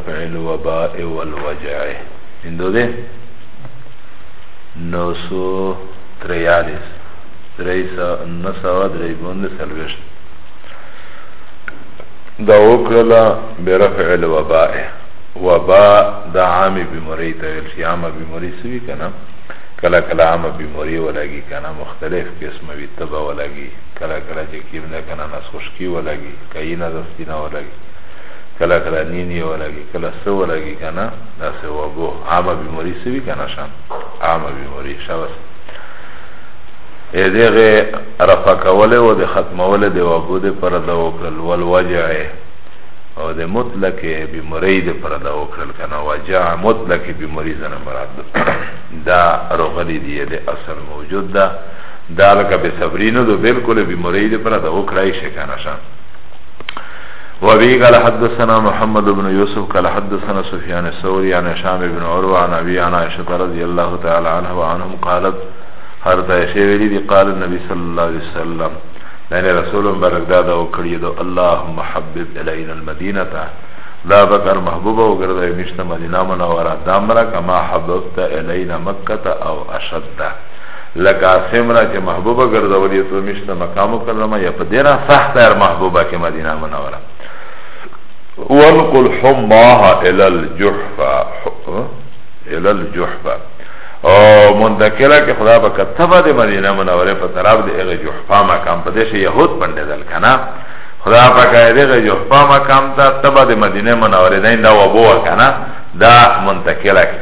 رفع الوباء والوجع اندو ده نو سو تریالیس دریسا نسوا دریبون ده سلوشت دا وکرلا برفع الوباء وباء دا عامی بیموری تاویل شی عامی بیموری سوی کنا کلا کلا عام بیموری ولگی کنا مختلف قسم وی تبا ولگی کلا کلا چکیم ده کنا نسخشکی ولگی کئی نزستینا ولگی کلا کلا نینی ولگی کلا سو ولگی کنا دا سو وگو عام بیموری سوی کنا شم عام بیموری شبس ایدیغ رفا کوله و ده ختموله ده وگو ده پرده وکرل والوجعه او ده مطلق بیموری ده پرده وکرل کنا وجع مطلق بیموری زن مراد دا روغلی دیه ده اصل موجود ده دا لکه بسبرینو ده بلکل بیموری ده پرده وکرل شکنا شم وابي قال حدثنا محمد بن يوسف قال حدثنا سفيان الثوري عن هشام بن عروه عن ابي عن عائشه رضي الله تعالى عنها وعنهم قالت حضرت عائشه ویلی قال النبي صلى الله عليه وسلم لأن رسول برك دادا وكريد اللهم حبب إلينا المدينة لا بكر محبوبة وقرد يمشت مدينة منورة دامرا كما حببت إلينا مكة أو أشد لك عاصمرا كي محبوبة قرد وليتو مشت مقام كرما يا پدينا صحت محبوبة كي مدينة منورة وانقل حماها الى الجحفة الى الجحفة او مندکلا که خدا با کتبه ده مدینه منوره پا طرف ده اغی جحفا مکم پا دیشه یهود پنده دل کنا خدا پا که اغی جحفا مکم تا تبه ده مدینه منوره ده این دا وبوه کنا دا منتکلا که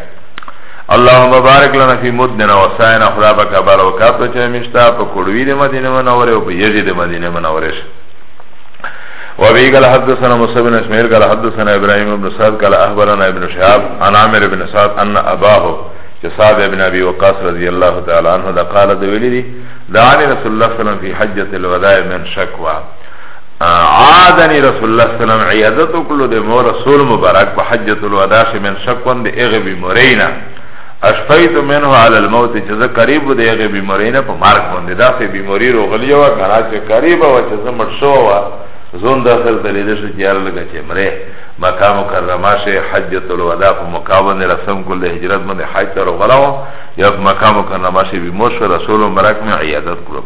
اللهم بارک لنا فی مدنا و سائنا خدا پا که برکاتو چه میشتا پا کلوی ده مدینه منوره و پا یجی ده مدینه منوره شه وابي قال حدثنا مصعب بن اسماعيل قال حدثنا ابراهيم بن سعد قال اخبرنا ابن شهاب عن عامر بن سعد ان اباه جساب ابن ابي وقاص رضي الله تعالى عنه ده قال دي دعاني رسول الله صلى في حجة الوداع من شكوى آه، عادني رسول الله صلى الله عليه وسلم عيادته كل ده مو رسول مبارك بحجة الوداع من شكوى ده اغبي مرينا اشفيت منه على الموت جزا قريب ده اغبي مرينا بمارك مارک بنده ده سه بیموری رو غلیه و کنا چه زون دا خر دلیده شو چی یار لگا چی مره مکام مکرمه شه حجت الودا پا مقابن رسم کل هجرت من حج تر غلاو یا پا مکام مکرمه شه بیموش و رسول مرک من عیادت کلو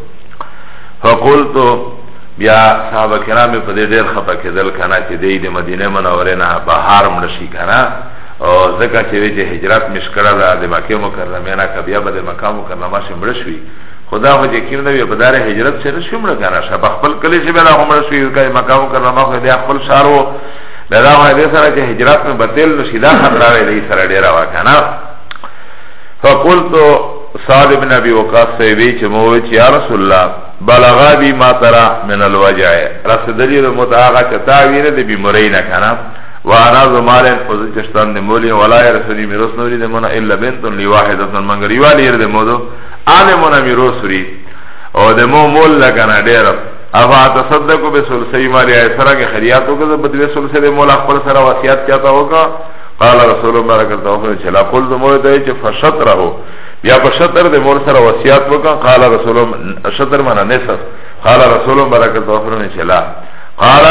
فقلتو بیا صحابه کرام په دې ډېر خپه کېدل کنه چې د مدینه منورې نه بهار مرشي کنه او ځکه چې وی چې هجرت مشکره ده د مکه مکرمه نه کبیا به د مکه مکرمه شمړ شوی خدا خو چې کېنه وي په دار هجرت سره شومړه کنه شبه خپل کلی چې بلا عمر شوی کای مکاو کرنا ما خو بیا خپل شارو لدا ما دې سره چې هجرت میں بدل نو سیدا خطر راوي دې سره ډیر وا کنه فقلت صاد بن ابي وقاص سے وی چې مو چې یا رسول الله بلغا بي ما ترى من الوجع رسدلی له متاغه چې تا ویره دې بیماری نه کنه وانا زمال فزشتان دې مولی ولا رسول می رسول دې منا الا بنت لواحده من غریوالی دې مودو عالمون امیرو سوری او ده مو مول لکنه دیرم افا تصدقو به سلسه مالی آئی سرا که خریاتو که بدوی سلسه ده مولا خپل سرا واسیات چاہتا ہوگا قال رسول الله برکت الله چلا قل ده مول ده چه فشطره یا فشطر ده مول سرا واسیات وکا قال رسول الله شطر منا نصف قال رسول الله برکت الله چلا قال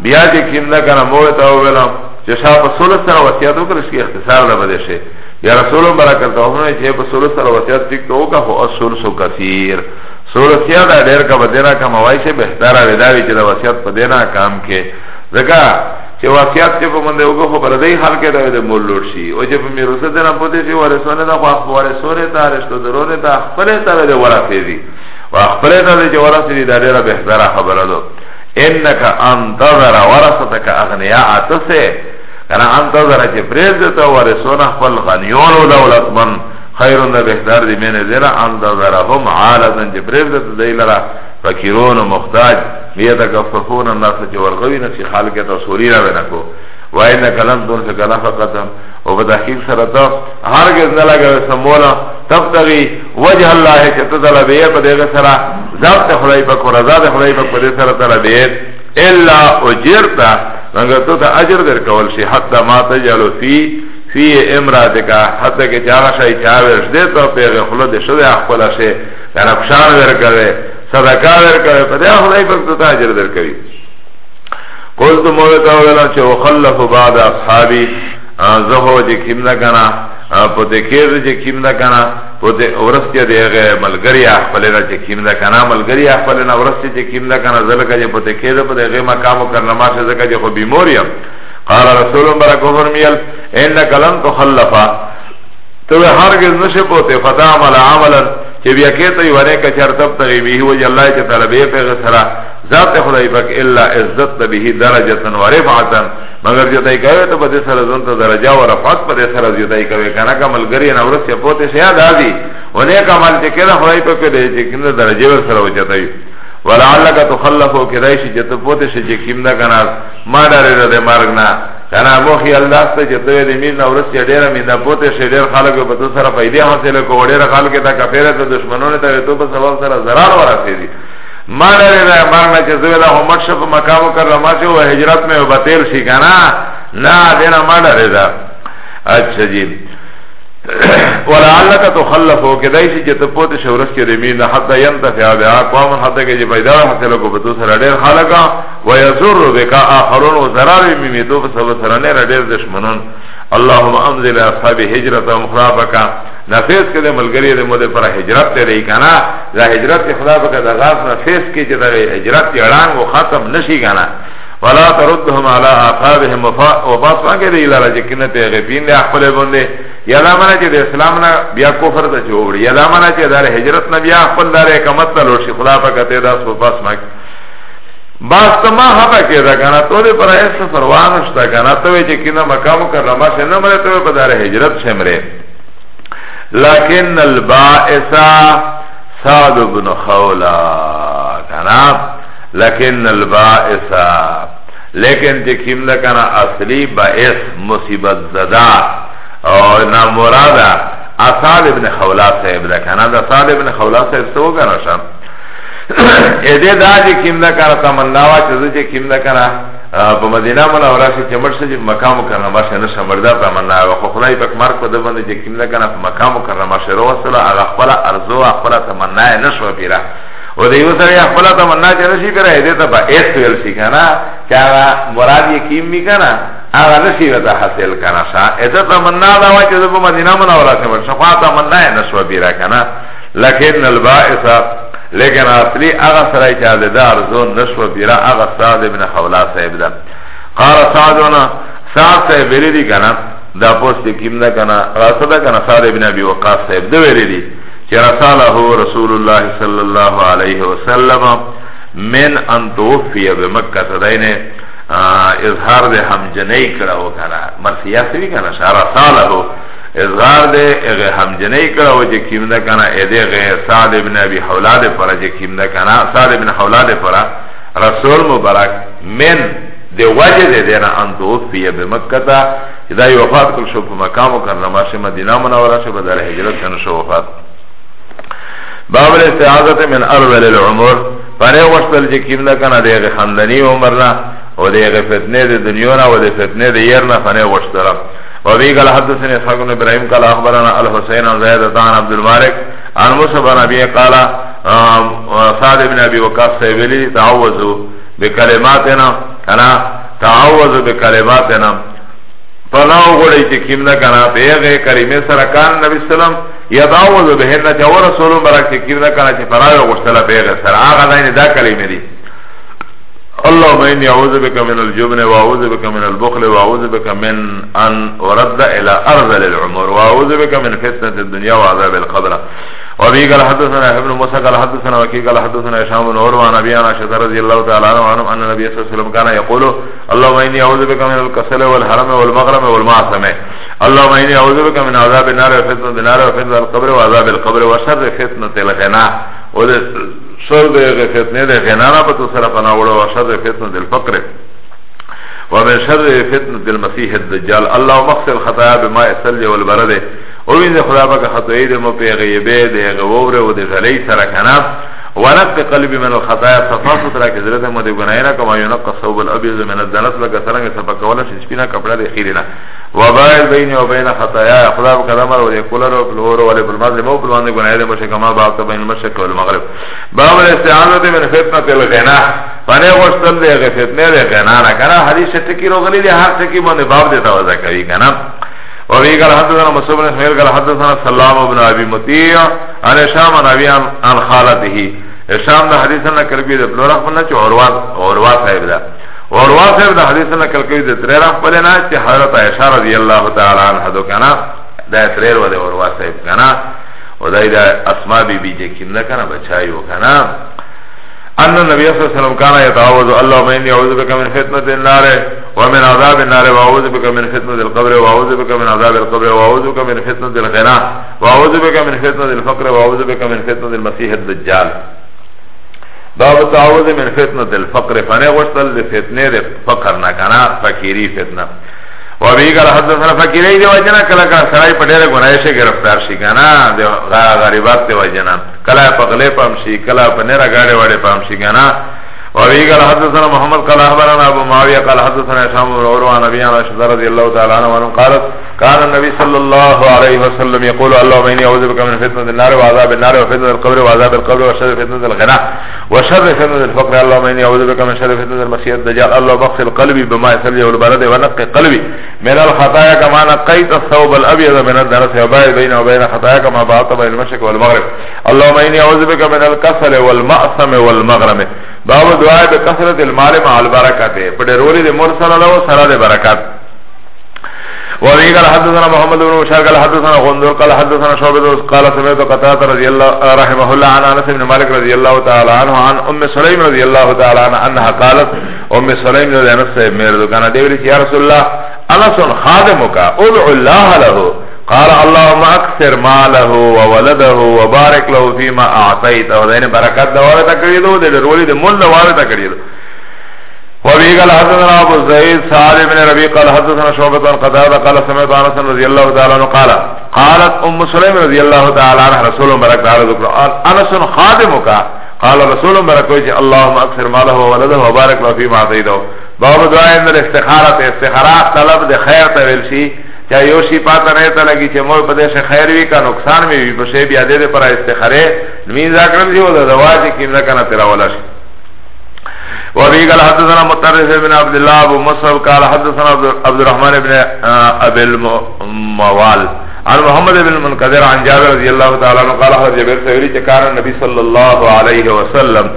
بیا چې کیم نه کنه مول ته ویلم چې شاپ سلسه واسیات وکړش کی اختصار ده بده شه یا رسول برکت اومنه چې په سورۃ سره وصیت ټیک تو کا هو اصل سو کثیر سورۃ یا ډیر کا بدینا کا موایشه بهتره وداوی چې د وصیت په دینا کام کې زګه چې وصیت چې په منده وګو خو بردی حال کې راوي مول لور شي او چې په میراث ده نه پوهې چې ورسونه ده خو ورسونه ده رشتہ ضروره ده خپل ته ده ورافیږي واخپل ته ده چې ورافیږي دا ډیره بهتره خبره ده انک انتظر ورثتک اغنیاء تسه Kana anta zara če prez deta Warisona khpal ghaniyonu daulat man Khairun da behtar di mene zira Anta zara hum aladan če prez deta Dailara فکرون و مختاج میتا کففون الناس چه ورغوی نسی خالکتا سورینا بنکو و این کلم دون فکر نفقتا و بتحقیق سرطا هرگز نلگه سمولا تبتغی وجه الله چه تطلبیه پا دیگه سرا زبط خلائبک و رضا خلائبک پا دیگه سرا طلبیه الا اجرتا مگر تو تا عجر در کول شی حتی ما تجلو فی فی امرات کا حتی که چاگا شای چاورش دیتا پیغ خلد شده اخپلا شی کنفشان در کرده صدقا در کرده پده خدای پک تو تا عجر در کری قلت مویتا ویلان چه وخلف بعد اصحابی زهو جه کم نکنا پتکیر جه کم نکنا ورستی دی اغه ملګری خپل را چې کیم دا کنه ملګری خپل نه ورستی چې کیم دا کنه زلکه چې پته کېده په دغه مقام کرنا ما څه زکه چې خو بیموریم قال رسول الله برکو فرمیل ان کلم کو خلفا تو هرگز نشه پته فتا عمل عملا چې بیا کې ته یې ورکه چرتب تغي به وی الله چې طلبې په غسرہ ذات خدای پاک الا عزت به درجه و رفعتا مگر جو دای کوي ته بده سره ځن ته درجه او رفعت په دې سره جو دای کوي کنه کمل غری نه ورس پوته شه یاد ادي ونه کمال چې کړه خدای پاک دې چې کنه درجه ور سره وچتای ولعلک تخلفو کدای شي چې ته پوته شه چې کیم نه کنه ما ډارې ده مرګ نه کنه مو خیال داسته چې ته دې مين نه ورس ډیره مين نه پوته شه ډیر خلک په تو سره پیدا حاصل کوړې خلک ته کفره ته دشمنونه ته تو په سبب سره zarar ورسېږي ما لره دا مرنا چه زویده همت شف مکامو کرده ما چه و حجرت میں بطیل شی کنا نا دینا ما لره دا اچھا جی ولعلک تخلفو کدای شي چې ته پوت شورس کې رمین حتا ينتفع بها قوم حتا کې چې پیدا حاصل کو بتو سره ډېر خلقا ويزر بك اخرون وزرار میمیدو په سبب سره نه ډېر دشمنون اللهم امزل اصحاب هجرتهم خرابک نفیس که ده ملگری ده مده پر حجرت ده رئی کنا ده حجرت خدا بکه ده غاف نفیس که چه ده حجرت یران و ختم نشی کنا ولا تردهم على اعقابهم وفاس مانگه ده ایلالا چه کنه تیغفین ده اخفل بنده یا دا منا چه ده اسلام نا بیا کفر ده چه اوڑی یا دا منا چه ده حجرت نا بیا اخفل داره اکمت نا لوشی خدا بکه ته ده سوفاس مانگه باست ما حبا که ده کنا تو ده پر ایسا فروانشتا کنا توی چه کنه مکامو کرنا ما شه نمره توی بداره حجرت شمره لكن البائس سعد بن خولا کنا لكن البائس لیکن تکیم دا کنا اصلی بائس مصیبت زدا او نامرادا اصال ابن خولا صاحب دا کنا دا اصال ابن خولا صاحب سو کنا شم اده دا چې کیم دا کار تمناوا چې چې کیم دا کار په مدینه منوره کې چمړ شي مقام کرامه شه نشه مردا تمناوا خو خدای پاک مار کو د باندې چې کیم دا کار په مقام کرامه شه وصله هغه خپل ارزو خپل تمنا نه شو پیرا او دیو سره خپل تمنا چې نشي پیرا دې ته په ایت ویل شي کنه چې مراد یې کیم می کنه هغه نشي ودا حاصل کنه شا اته تمنا دا وا چې په مدینه منوره کې ورشه خو تمنا نه شو پیرا کنه لكن البائث لیکن اصلی اغا سرائی چه ده ده ارزون نشو پیرا اغا سعد ابن حولا صاحب ده قال سعدونا سعد صاحب ویلی دی کنا دا پوست کم ده کنا راسه ده کنا سعد ابن ابی وقاس صاحب ده ویلی دی چه رساله رسول الله صلی الله علیه وسلم من انتوفی بمکه تدینه اظهار ده همجنه کرا و کنا مرسیه سوی کنا شهر رساله ازغار ده اغه همجنی کرا و جه کیم ده کنا اده غه سعد ابن ابی حولاد پرا جه کیم ده کنا سعد ابن حولاد پرا رسول مبارک من ده وجه ده دینا انتوف فیه بمکتا دا یو وفات کل شو په مقام کرما شه مدینه منوره شه بدر هجرت کنه شو وفات باب الاستعاذت من اول العمر پره وشتل چې کیم نه کنه دغه خندنی عمر نه او دغه فتنه د دنیا نه او د فتنه د ير نه فنه وشتل وابي قال حدثني اسحاق بن ابراهيم قال اخبرنا الحسين عن زيد عن عبد المالك عن موسى بن ابي قال سعد بن ابي وقاص سيبلي تعوذوا بكلماتنا انا تعوذ بكلماتنا پناو گوڑی چه کم نکنا پیغه کریمه سرکان نبی سلم یدعوذ بهن چه و رسولم براک چه کم نکنا چه پناو گوشتلا پیغه سر آغا دین دا کلمه دی اللهم إني أعوذ بك من الجبن وأعوذ بك من البخل وأعوذ بك من أن أرد إلى أرذل العمر وأعوذ بك من فتنة الدنيا وعذاب القبر وابي قال حدثنا ابن موسى قال حدثنا وكي قال حدثنا هشام بن عروة عن ابي عائشة رضي الله تعالى عنه ان النبي صلى الله عليه وسلم كان يقول اللهم اني اعوذ بك من الكسل والحرم والمغرم والمعصمة اللهم اني اعوذ بك من عذاب النار وفتنة النار وفتنة القبر وعذاب القبر وشر فتنة الغناء شر ده فتنه ده غنانا پا تو سر پناوڑا و شر ده فتنه ده الفقر ومن شر فتنه ده المسیح الدجال اللہ مخصر خطایا بما اصلی والبرده او این ده خدا پاک خطایی ده مو پی غیبه ده غوور و ده غلی سرکنات ورق قلبی من الخطایا صفا سترا کی ذرت مد گناینا کما ينقى صوب الابيض من الدنس لك سرنگ صفا کولا شپینا کپڑا دے خیرنا وبائل بین و بین خطایا خدا قدم اور کولر اور فلور اور بالمازم اور بلوان گناہ دے مشک ما باق بین المشرق والمغرب باب الاستعانه من فتنه الغنا فنے غسل دے فتنے دے غنا نہ کرا حدیث ٹکی روغلی دے ہر ٹکی من باب دیتا وضا کوي کنا وفي قال حدثنا مسعود بن حمير قال حدثنا سلام بن ابي مطيع عن هشام عن ابي عن خالته هشام ده حدیث نه کړی ده بلور خپل نه چې اوروا اوروا صاحب ده اوروا صاحب ده حدیث نه کړی ده تر خپل نه چې حضرت عائشہ رضی الله تعالی عنها دو کنه ده تر ور ده اوروا صاحب کنه او ده ده اسماء بی بی چې کنه کنه بچایو کنه ان النبي صلى الله عليه وسلم كان يتعوذ اللهم اني اعوذ بك من فتنه النار ومن عذاب النار واعوذ بك من فتنه القبر واعوذ بك من عذاب القبر واعوذ بك من فتنه الغنى واعوذ بك من فتنه الفقر واعوذ بك من فتنه المسيح الدجال باب تعوذ من فتنة الفقر فنه غشتل لفتنه ده فقر نکنا فقیری فتنه و بی قال حدثنا فقیری ده وجنا کلا کلا سرائی پتیر گنایشه گرفتار شی کنا ده غریبات ده وجنا کلا پغلی پام شی کلا پنیرا گاڑی وڑی پام شی کنا وابي قال حدثنا محمد قال اخبرنا ابو معاويه قال حدثنا اشام بن عروه عن ابي عائشه رضي الله تعالى عنها قالت كان النبي صلى الله عليه وسلم يقول اللهم اني اعوذ بك من فتنه النار وعذاب النار وفتنه القبر وعذاب القبر وشر فتنه الغناء وشر فتنه الفقر اللهم اني اعوذ بك من شر فتنه المسيح الدجال اللهم اغسل قلبي بما يثلج والبرد ونق قلبي من الخطايا كما نقيت الثوب الابيض من الدنس وباعد بين وبين خطايا كما بعضت بين المشرق والمغرب اللهم اني اعوذ بك من الكسل والمأثم والمغرم باب دعا به کثرت المال مع البرکات په ډیرولې د مور سره له سره د برکات وفي قال حدثنا محمد بن بشار قال حدثنا غندور قال حدثنا شعبة قال سمعت قتادة رضي الله رحمه الله عن انس بن مالك رضي الله تعالى عنه عن ام سليم رضي الله تعالى عنها انها قالت ام سليم رضي انس مرد كان ديوري يا رسول الله انس خادمك ادعو الله له قال اللهم اكثر ماله وولده وبارك له فيما اعطيته دين برکت دا ورته کړی دو د ډیرولې د مول دا ورته کړی دو وابي قال حدثنا ابو زيد سالم بن ربيع قال حدثنا شعبة عن قتادة قال سمعت انس رضي الله تعالى عنه قال قالت ام سليم رضي الله تعالى عنها رسول بركة على ذكر انس خادمك قال رسول بركة اللهم اكثر ماله وولده وبارك له فيما اعطيته باب دعاء الاستخارة استخارات طلب د خير تويل شي یا یو شی پاتا نیتا لگی چه مور پدش خیر وی کا نقصان می بی پشه بیا دیده پر استخره نمین ذاکرم جیو دا دوا چه کم نکنا تراولا شی وابی قال حدثنا مترس بن عبداللہ ابو مصحب قال حدثنا عبد الرحمن بن ابی الموال عن محمد بن منقدر عن جابر رضی اللہ تعالی عنہ قال حضرت جابر سویری چه کارن نبی صلی اللہ علیہ وسلم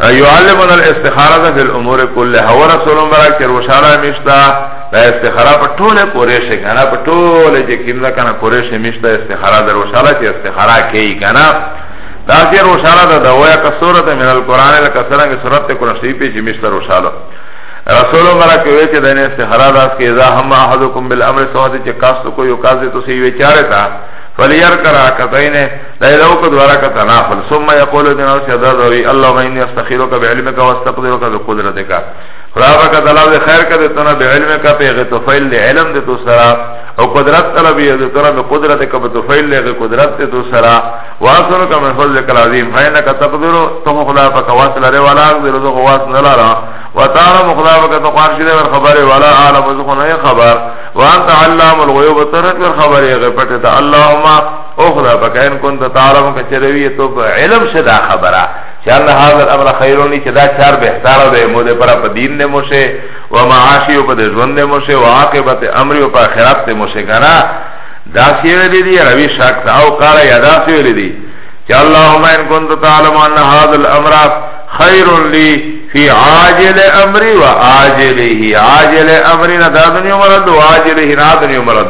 يعلمنا الاستخارة في الأمور كلها ورسول برك روشانا مشتا دا استخاره په ټوله کوریشه کنه په ټوله چې کیمدا کنه کوریشه مشته استخاره دروشاله چې استخاره کوي کنه دا چې روشاله ده د ویا کسورته من القران له کسرنګ سورته قران شریف چې مشته روشاله رسول مرا کې وی چې دنه استخاره داس کې اذا هم احدکم بالامر سواد چې کاست کو یو کاز ته سی ویچاره تا فلیر کرا کتاینه لیلو کو دوارا کتا نافل ثم یقول دنه سیدا دوی اللهم انی استخیرک بعلمک واستقدرک بقدرتک رابا کا دلاو دے خیر کا دے تنا بے علم کا پہ غی تفیل دے علم دے تو سرا او قدرت طلبی دے تنا بے قدرت کا پہ تفیل دے غی قدرت دے تو سرا واسر کا من فضل کل عظیم فینا کا تقدرو تم خدا پا کا واسل رے والا اگ دے رضو خواس نلارا و تعالی مخدا پا کا تقارش دے ور خبر والا عالم وزخو نئے خبر وانت علام الغیوب ترک ور خبر غی پتے تا اللہم او خدا پا کا ان کن تعلم کا چروی تو علم شدہ خبرہ یعنی حاضر امر خیرونی چه دا چار بہتارا ده مو ده پرا پا دین ده موشه و معاشی و پا ده جون ده موشه و عاقبت امری و پا خیرات ده موشه کنا دا سیولی دی روی شاکتا او قارا یا دا سیولی دی چه اللهم ان کنت تعلم ان حاضر امر خیر لی فی عاجل امری و آجلی عاجل امری نا دا دنیا مرد و آجلی نا دنیا مرد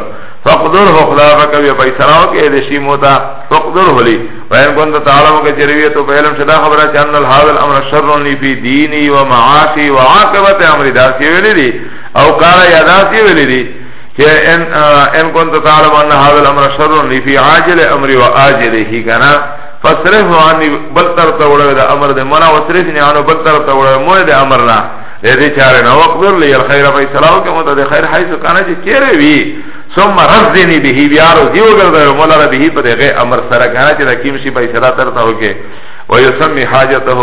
فقدر ہو خدا فکر بیا پیسراو کے دشی موتا فقدر ہو لی وین کن تعلم کے جرویت و پہلم شدہ خبرہ چند الحاضر الامر شر لی فی دینی و معاشی و عاقبت امر داسی ویلی دی او کارا یا داسی ویلی دی کہ ان, ان کن تعلم ان حاضر الامر شر لی فی عاجل امر و آجل ہی کنا فصرف عنی بل طرف تاوڑا دا امر دے منا وصرفنی عنو بل طرف تاوڑا موی دے امرنا دے دے چارے نا وقدر لی الخیر فیسراو کے موتا دے خیر حیث کانا چی چیرے بھی ثم رزنی به بیا روزی وګرځي مولا را به په دغه امر سره کنه چې حکیم شي په اشاره ترته وکي و یسمی حاجته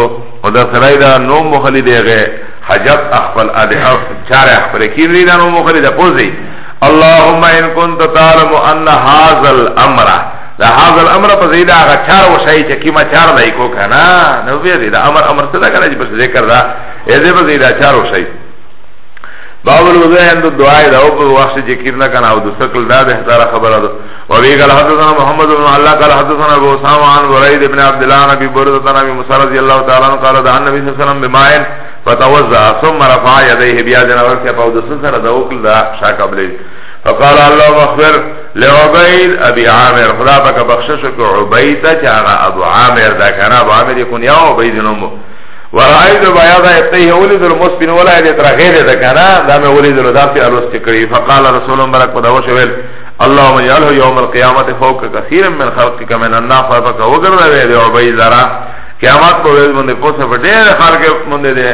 او دا سره دا نو مخلی دغه حاجت خپل ادعاف چاره خپل کې لري دا نو مخلی د پوزي اللهم ان كنت تعلم ان هذا الامر دا هذا الامر په زید هغه چار وشي چې کیما چار لای کو کنه نو به دا امر امر څه دا کنه چې په ذکر دا اې دې په زید چار وشي باب الوضع عند الدعاء ده او په وخت چې کیر نه کنه او د شکل دا ده دا خبره ده او وی قال حدثنا محمد بن الله قال حدثنا ابو اسامه عن وريد بن عبد الله نبي برده عن ابي موسى رضي الله تعالى عنه قال ده النبي صلى الله عليه وسلم بماء فتوضا ثم رفع يديه بيد نور كه او د سره ده او دا شا قبل فقال الله مغفر لعبيد ابي عامر خدا پاک بخشش کو عبيد ته ابو عامر دا کنه ابو عامر يكون يا عبيد نمو ورایذ بیاض ایتیه ولید المسبن ولا ایت رغیر دکنا دا مې ولید لدافی الوست کړي فقال رسول الله برک پداو شول اللهم اجعله يوم القيامه فوق كثير من خلقك من الناس فك وغرد و بي ذرا قیامت کو ورځ باندې پوسه په ډېر خلق باندې دې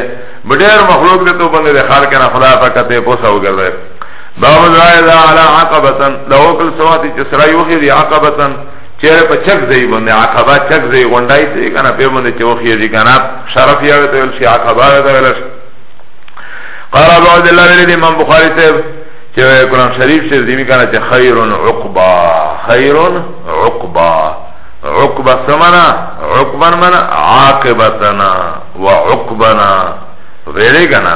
ډېر مخلوق دې ته باندې دې خلق نه خدا فقته پوسه وغرد باب ذا على عقبه لو كل سواتي چسرا يوخي عقبه چیره په چک ځای باندې عقبه چک ځای غونډای ته کنه په باندې چې وخی دي کنه شرف یې ته ول شي عقبه ته ول شي قال ابو عبد الله بن امام بخاری ته چې قرآن شریف شریف دی کنه چې خیر عقبا خیر عقبا عقبا سمنا عقبا منا عاقبتنا وعقبنا ویلے کنا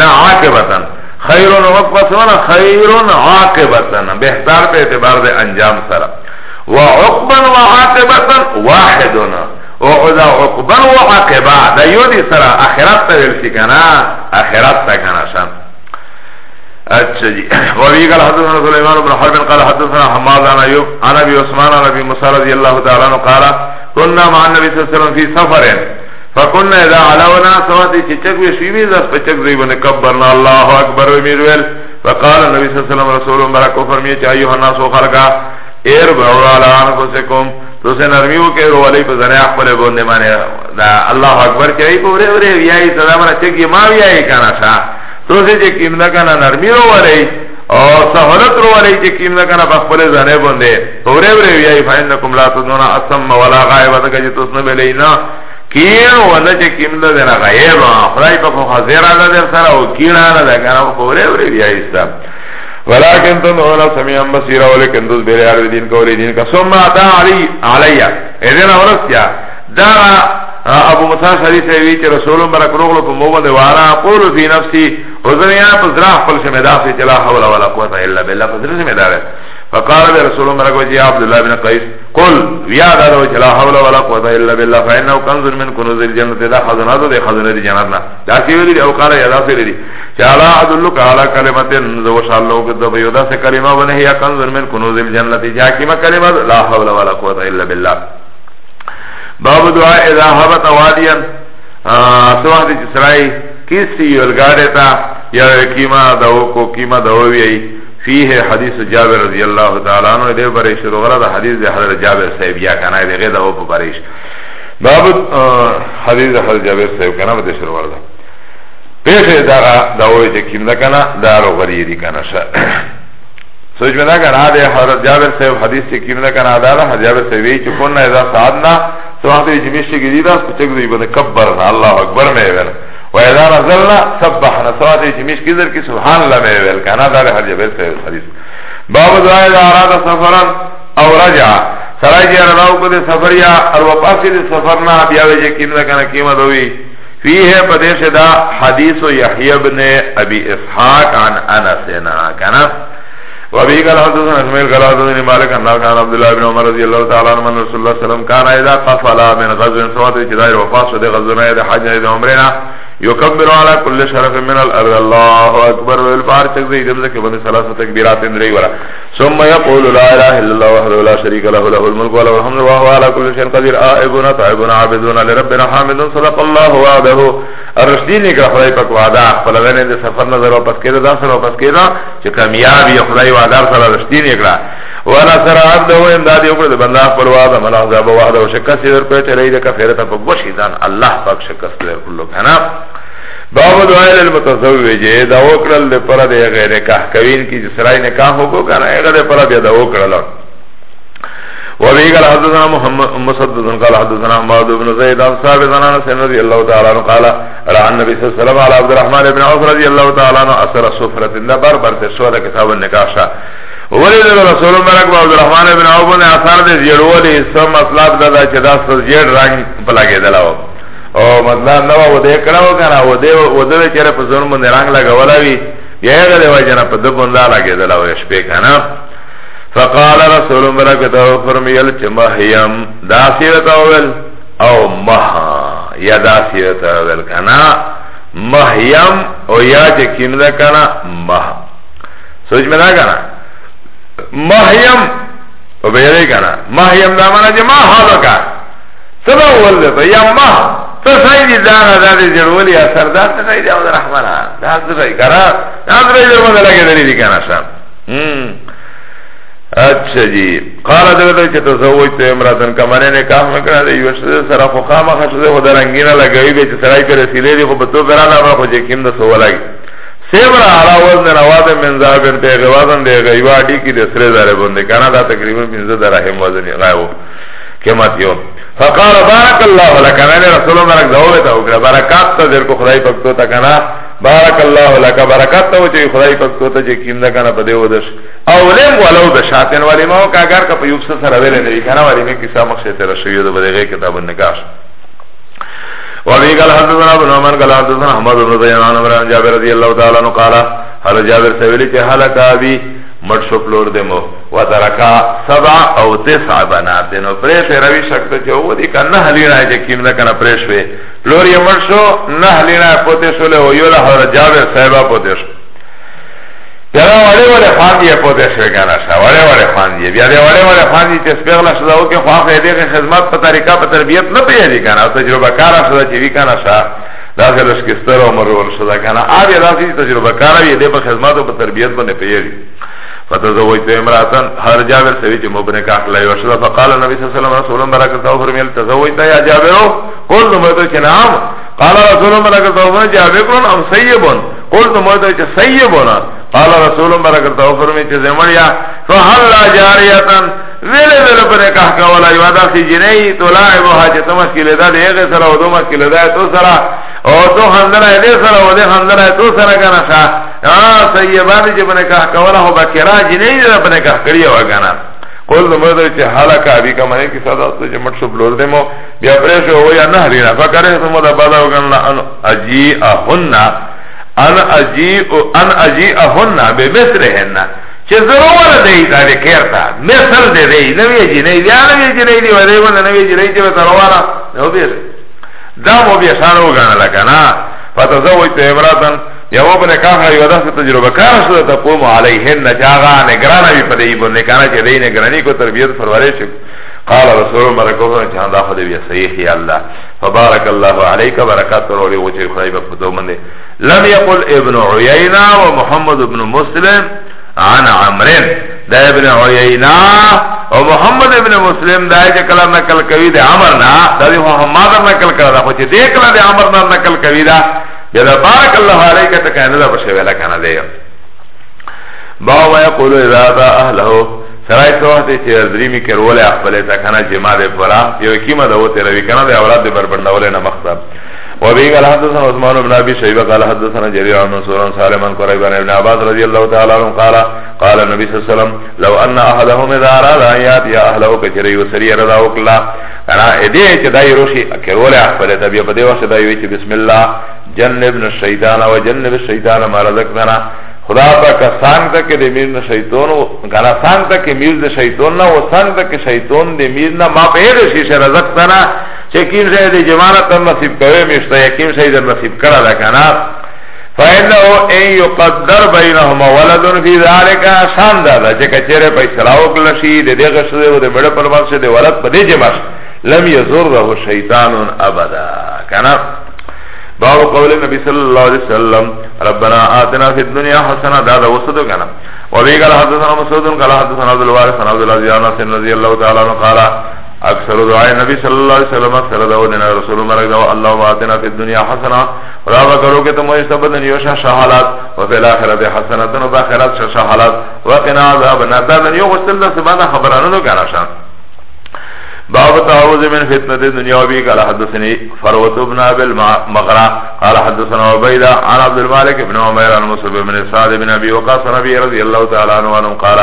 نا عاقبتنا خیر عقبا سمنا خیر عاقبتنا بہتر په اعتبار د انجام سره وعقبا وعاقبة واحدنا وعدا عقبا وعاقبا دا يودي سرا آخرت تبلشي كنا آخرت تكنا شان اچھا قال حدثنا سليمان بن حرب قال حدثنا حماد عن ايوب عن ابي عثمان عن ابي موسى رضي الله تعالى قال كنا مع النبي صلى الله عليه وسلم في سفر فكنا اذا علونا سواتي چچک وی شیوی زاس پچک دی الله اکبر وی میرویل فقال النبي صلى الله عليه وسلم رسول الله برکو فرمیے الناس خلقا اربعو علا انفسکم تو سے نرمی ہو کہ روالی پہ زنی اخبر بندے مانے دا اللہ اکبر کہ ای پورے ورے ویائی صدا منا چکی ما ویائی کانا شا تو سے چکیم دا کانا نرمی روالی اور سہولت روالی چکیم دا کانا بخبر زنی بندے پورے ورے ویائی فائنکم لا تدونا اسم ولا غائبہ تکا جی تسن بلینا کیر ولا چکیم دا دینا غائبہ خدای پہ خزیرہ دا دیر سارا و کیر آنا دا کانا پورے ورے ویائی صدا ولكن تنعونا سميعا بصيرا ولكن دوز بيري عرب دين كولي دين ثم عطا علي علي اذن ورسيا دا ابو مصاص حدیث ایوی چه رسول برک روغلو پا موبند وانا قولو فی نفسی وزنیا پس راح پل شمدا فی چلا حول ولا قوة الا بالله پس رسم داره فقال بی رسول برک وجی عبدالله بن قیس قل ویا دارو چلا حول ولا قوة الا بالله فإنه کنزر من کنوز الجنة دا خزناتو دا خزنات جنتنا دا سیوی دی او قال یدا فیلی دی چالا عدلک علی کلمتن ذو شالو کہ دو یودا سے کلمہ بنے یا کنز من کنوز الجنت یا کیما کلمہ لا حول ولا قوت الا بالله باب دعاء اذا هبت وادیا سواد اسرائی کسی ولگارے تا یا کیما دو کو کیما دو وی فيه حديث جابر رضي الله تعالى عنه ده بريش ده غلط حديث ده حضرت جابر صاحب يا كان ده غير ده بريش باب حديث حضرت جابر صاحب كان ده شروع ده Peše da da ovo je kim da kana da aro gariri kana ša Soč me da kana da je Hazrat Jabir sahib hadis je kim da kana da da Hazrat Jabir sahib je konna je da saadna Sohante je jimišće gidi da Spoček da je bada kabbarna Allahu akbar me je vela وإذا نزلنا سبحنا سواته جميش كذر كي سبحان الله ميويل كان هذا لحر جبل في الحديث باب دعا إذا أراد سفرا أو رجع سراجي أنا ناو قد سفر يا أروا باسي دي سفرنا بياوي جي كيم لكنا كيمة دوي فيه پدیش دا حدیث یحیی بن ابی اسحاق عن انسنا کنا وابي قال حدثنا اسماعيل قال حدثنا مالك عن نافع عن عبد الله بن عمر رضي الله تعالى عنه ان رسول الله صلى الله عليه وسلم كان اذا قفل من غزو سوات الى وفاه صدق غزونا الى حج الى عمرنا يكبر على كل شرف من الارض الله اكبر والبار تك زي دم زكي بند ثلاث تكبيرات اندري ورا ثم يقول لا اله الا الله وحده لا شريك له له الملك وله الحمد وهو على كل شيء قدير آئبنا تعبنا عبدنا لربنا حامد صدق الله وعده الرشدين نکړه خدای پاک وعده خپل غنه د سفر نظر واپس کړه دا سره واپس کړه چې کامیاب یې خدای وعده سره رشدین وانا سر عبده و امدادی اکر ده بنده اخبر وعده من اخذاب وعده و شکستی در پیچ رئی ده کفیرتا پا گوشی دان اللہ پاک شکست در کلو کنا باب دعای للمتزوجه دا وکرل ده پرا ده غیر نکاح کوین کی جسرائی نکاح ہوگو کنا اگر ده پرا بیدا وکرل وابي قال حدثنا محمد مسدد قال حدثنا عماد بن زيد عن ثابت عن انس رضي الله تعالى عنه قال راى النبي صلى الله عليه وسلم على عبد الرحمن بن عوف رضي الله تعالى عنه اثر سفره النبر برت سوره كتاب النكاح ولید رسول مرک و عبدالرحمن بن عوف نے اثر دے زیڑولی سو مطلب دادا چه دا سو زیڑ رنگ پلگی دلاو او مطلب نو و دے کڑاو کنا و دے و دے چره پا زنم بند رنگ لگولاوی یه دے وجنا پا دو بنده لگی دلاو شپی کنا فقال رسول مرک دو فرمیل چه محیم دا سیوتا ویل او محا یا دا سیوتا ویل کنا محیم او یا چه کم دا کنا مح سوچ میں دا کنا محیم و بیره کنا محیم دا مانا جه ما حالو کار سبا اول دیتا یا ما تسایدی دانا دادی جنولی اثر دا تسایدی او در رحمنا دا سبای کنا دا سبای در مدل اگه داری دی کنا شام اچھا جی قال دیتا چه تزوج تو امراتن کمانه نکاح مکنا دی یوشده سرا خو خاما خشده و درنگینا لگوی بیچه سرای پر رسیلی دی خو بطو پرانا ما خو جکیم دا سوالا گی سیبرا علا وزن رواد من زابن پیغی وزن دی غیوا ڈیکی دی سر زاره بنده کانا دا تقریبا منزه در رحم وزنی غیو قیمت یو فقال بارک الله لکنانی رسولم برک دعوه تا اکره برکات تا در کو خدای پکتو تا کنا بارک الله لک برکات تا وچه خدای پکتو تا چه کیم دا کنا پده ودش اولیم ولو بشاتن ولی ماو که اگر که پیوکس سر ویلی نوی کنا ولی می کسا مخشی ترشویدو بده غی کتاب نکاش وابي قال حدثنا ابن عمر قال حدثنا احمد بن زيان عن عمران جابر رضي الله تعالى عنه قال هل جابر سويلي كه هلك ابي مرشو پلور دمو و ترکا سبع او تسع بنات نو پریش روی شکتا چه او دی که نه لینا چه کم نکن پریش وی پلور یه مرشو نه لینا پوتشو له و یولا حضر جابر صاحبا پوتشو Bia da vare vare khandi je pote šve gana ša Vare vare khandi je Bia da vare vare khandi Če spegla ša da oke khwaf je dege Khizmat pa tarika pa tarbiyat na pijedi gana Tajruba kara ša da če vi gana ša Da se leškistar omrur ša da gana A bia da si tajruba kara je de pa khizmat pa tarbiyat pa ne pijedi فتزوجت امرأة هر جابر سوی چه مبن کاخ لیو شده فقال نبی صلی اللہ علیہ وسلم رسول برکت او فرمیل تزوجت یا جابرو قلت مردو چه نام قال رسول برکت او فرمیل جابر کن ام سیبون قلت مردو چه سیبونا قال رسول برکتا و فرمی چه زمریا فحلا جاریتن ویلی ویلی پر نکاح کولا یو ادا سی جنئی تو لائبو حاجت مشکل دا دی اغی سرا و دو مشکل دا تو سرا او دو خندر ہے دی سرا و دی خندر ہے تو سرا کنا شا سیبانی چه پر نکاح کولا ہو بکرا جنئی دا پر نکاح کریا وگانا قول دو مردر چه حالا کابی کمانی کی صدا تو چه مٹ شبلور دیمو بیا پریشو ہو یا نحرینا فکره سمو دا بادا وگانا ان اجی احننا an aji'u an aji'ahunna bi mithlihinna che zarur dei da kerta misal de dei navi jinai ya navi jinai di vare van navi jinai che zarura no bi da mo bi sanu gana la kana fatazawajtu imratan ya wo bne kaha yo da tajruba kar su da po mo alaihinna jaga ne grana bi padei bonne kana che dei ne grani ko tarbiyat farware shuk قال رسول الله برکوه جهان دا خود بیا صحیح یا الله فبارك الله عليك برکات رو لی وجه خدای په پدو منه لم يقل ابن عيينة ومحمد ابن مسلم عن عمرو دا ابن عيينة ومحمد ابن مسلم دا چې کلام نقل کوي د عمر نه دا محمد نقل کړه دا چې دې کله د عمر نه نقل کوي دا بیا بارك الله عليك ته کنه دا بشه ویلا کنه باو ما يقول اذا ذا اهله سرائی سواح دی چه دریمی کرول اخفلی تا کنا جمع دی برا یو کیما دا وطی روی کنا دی اولاد دی بربندولی نمختا و بی قال حدثنا عثمان بن ابي شيبه قال حدثنا جرير بن منصور عن سالم عن قريب بن عباس رضي الله تعالى عنه قال قال النبي صلى الله عليه وسلم لو ان احدهم اذا اراد ان ياتي اهله كجري وسري رضا وكلا انا ادي چه دای روشی کرول اخفلی تا بیا پدی واسه دای وی چه بسم الله جنبنا الشیطان و جنب الشیطان ما رزقنا خدا تا کا سانگ تا که ده میر نه شیطان و کنا سانگ تا که میر ده شیطان نه و سانگ تا که شیطان ده میر نه ما پیده شیش رزق تا نه چه کیم شای ده جمانت تا نصیب کوه میشتا یا کیم شای ده نصیب کرا ده کنا فإنه إن يقدر بينهما ولد في ذلك شان دادا چه کچره پیسلاو کلشی ده ده غشده و ده مده پرمانشه ده ولد پده جمعش لم يزرده شیطان ابدا کنا باب قول النبي صلى الله عليه وسلم ربنا آتنا في الدنيا حسنة دادا وسطو كنا وبي قال حدثنا مسعود قال حدثنا عبد الوارث عن عبد العزيز عن ناصر رضي الله تعالى عنه قال اكثر دعاء النبي صلى الله عليه وسلم اكثر دعونا رسول الله مرق دعو اللهم آتنا في الدنيا حسنة رابا کرو کہ تمہیں استبدن یوشا شحالات وفی الاخرت حسنات وفی الاخرت شاہالات وقنا عذاب نادادن یو غسل دا سبانا خبرانو نو کانا شان باب تعوذ من فتنة الدنيا بي قال حدثني فروت بن أبي المغرى قال حدثنا عبيدة عن عبد المالك بن عمير عن مصب بن سعد بن أبي وقاص نبي رضي الله تعالى عنه وانم قال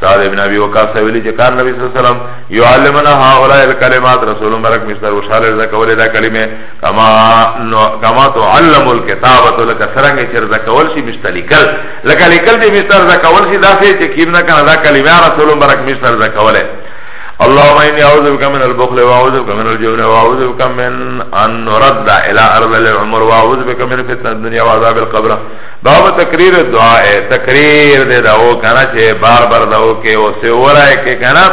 سعد بن أبي وقاص ولي جكار نبي صلى الله عليه وسلم يعلمنا هؤلاء الكلمات رسول مرك مستر وشال ذا قول ذا كلمة كما, كما تعلم الكتاب لك سرنگ چر ذا قول شي مستلكل لك لكل دي مستر ذا قول شي ذا سي چه كان ذا كلمة رسول مرك مستر ذا كولي اللهم إني أعوذ بك من البخل وأعوذ بك من الجبن وأعوذ بك من أن نرد إلى أرض العمر وأعوذ بك من فتنة الدنيا وعذاب القبر باب تقریر دعاء تقریر دے دعو کنا چھے بار بار دعو کے اسے ہو رہا ہے کہ کنا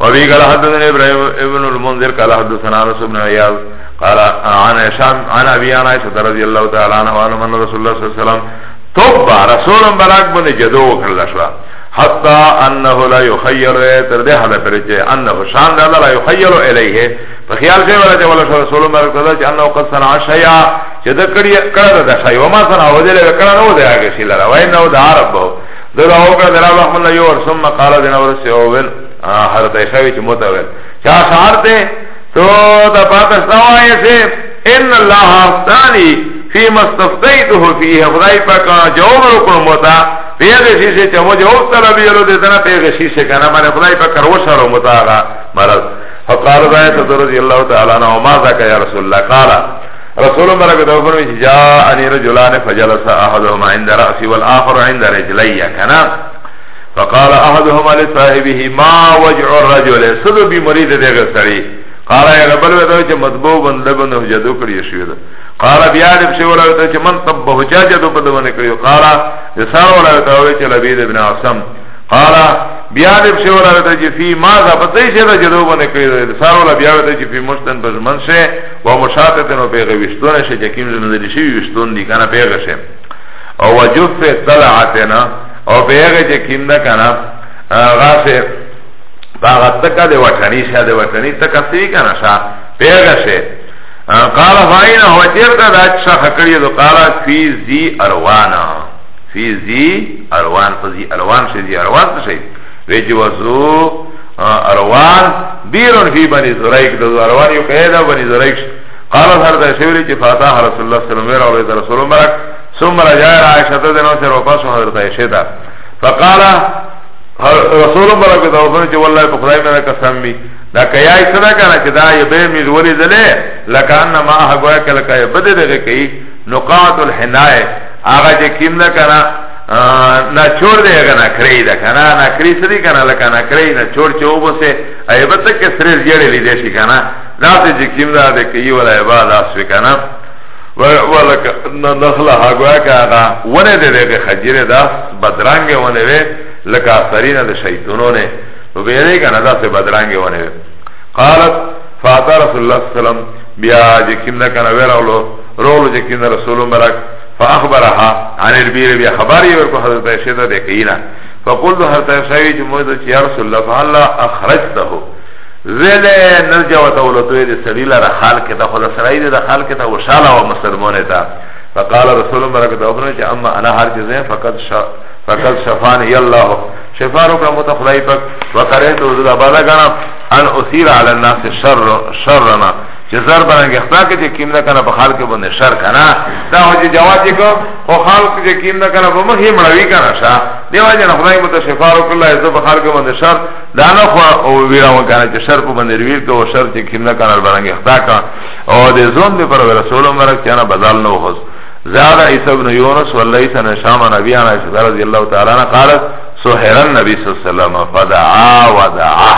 وبی قال حدثنا ابراهيم ابن المنذر قال حدثنا انس بن عياض قال عن هشام عن ابي عائشه رضي الله تعالى عنها وعن رسول الله صلى الله عليه وسلم توبہ رسول مبارک بن جدو کر لشوا حتى انه لا يخير تر ده حاله پر چې انه شان ده لا يخير اليه په خیال کې ولا چې ولا رسول الله مرکز چې انه قد صنع شيا چې د کړي کړه ده شي وما صنع ودل کړه نو ده هغه شي لره وای نو ده عرب ده له هغه ده الله من یو ثم قال دنا ورسه اول حضرت عائشہ چې متول چا شعر ته تو د پاتستان وایې ان الله ثاني فيما استفتيته فيه خدای پاک جواب وکړم وتا پیغه شي چې مو جواب سره ویلو دې نه پیغه شي چې کنه باندې خدای پاک وروسره متا مرض فقال ذات رضي الله تعالى عنه ما ذاك يا رسول الله قال رسول الله برکت او فرمی جا انی رجلان فجلس احدهما عند رأسی والآخر عند رجلی کنا فقال احدهما لصاحبه ما وجع الرجل صدو بی مرید دیگر سری قال یا ربل ویدو چه مطبوع بنده بنده حجدو کریشوید قال بیا دې څه ولاته چې من تب بهجاجه دو بده باندې کړو قال رسال ولاته وی چې لبید ابن عاصم قال بیا دې څه ولاته چې فی ماذا پتې شه دا جدو باندې کړو رسال ولا بیا دې چې فی مستن بزمن شه و مشاتته نو پیغه وشتونه شه چې کیم زنه دې شی وشتون دي کنه پیغه شه او وجف طلعتنا او پیغه چې کیم دا کنه غاسه باغ تکا دے وٹنی شا دے وٹنی تکا سوی کنا شا پیغا شے قال فاین هو چرته دا شخ کړی دو قال فی ذی اروانا فی ذی اروان فذی اروان شی ذی اروان شی ویج وزو اروان بیرون فی بنی زریق دو اروان یو قیدا بنی زریق قال هر دا شوری چې فاتح رسول الله صلی الله علیه وسلم رسول مبارک ثم رجع عائشہ تدنو سے روپا سو حضرت عائشہ فقال رسول برا کو دا وسنه چې والله په خدای مې قسم می دا کیا اسره کنه چې دا یې به می ولې زله لکان ما هغه کله کای بده دغه کی نقاط الحنای هغه چې کیم نه کنه نا چھوڑ دے گا نا کری دا کنا نا کری سری کنا لکا نا کری نا چھوڑ چھو اوبو سے ایبتا که سریز جیڑی لی دیشی کنا ناسی جکیم دا دے کئی والا عباد آسوی کنا ولکا نخلا حاگویا که آغا ونه دے دے خجیر دا بدرنگ ونه وی لکه اثرینه د شیطانونه نو به یې کنه دا څه بدرانګه ونه قالت فاطر رسول الله صلی الله علیه وسلم بیا جکینه کنه ویراولو رولو جکینه رسول مبارک فاخبرها عن البير بیا خبر یې ورکو حضرت عائشہ ته کینا فقلت حضرت عائشہ چې موږ چې رسول الله فالله اخرجته زل نرجو تولته دې سړی لره خال کې د خپل سړی د خال کې ته وشاله او مسلمانه ته فقال رسول برکت ابن چې اما انا هر جزه فقط شا فقط شفاني الله شفارو کا متخلای پک وقریت و ذا بالا غنا ان اسیر علی الناس شر شرنا چې زر برنګ اخلاق چې کیم نه کنه په خلق باندې شر کنه دا هجه جواز کو خو خلق چې کیم نه کنه په مخ یې مړوي کنه شا دیو جن خدای مت شفارو کله ز په خلق باندې شر دا نه خو او ویرام کنه چې شر په باندې ویل کو شر چې کیم نه کنه برنګ اخلاق او د زون په رسول مرک چې نه بدل نه وځه زاد عيسى بن يونس والليث نشام هشام عن ابي عن عائشه رضي الله تعالى عنها قالت سحر النبي صلى الله عليه وسلم فدعا ودعا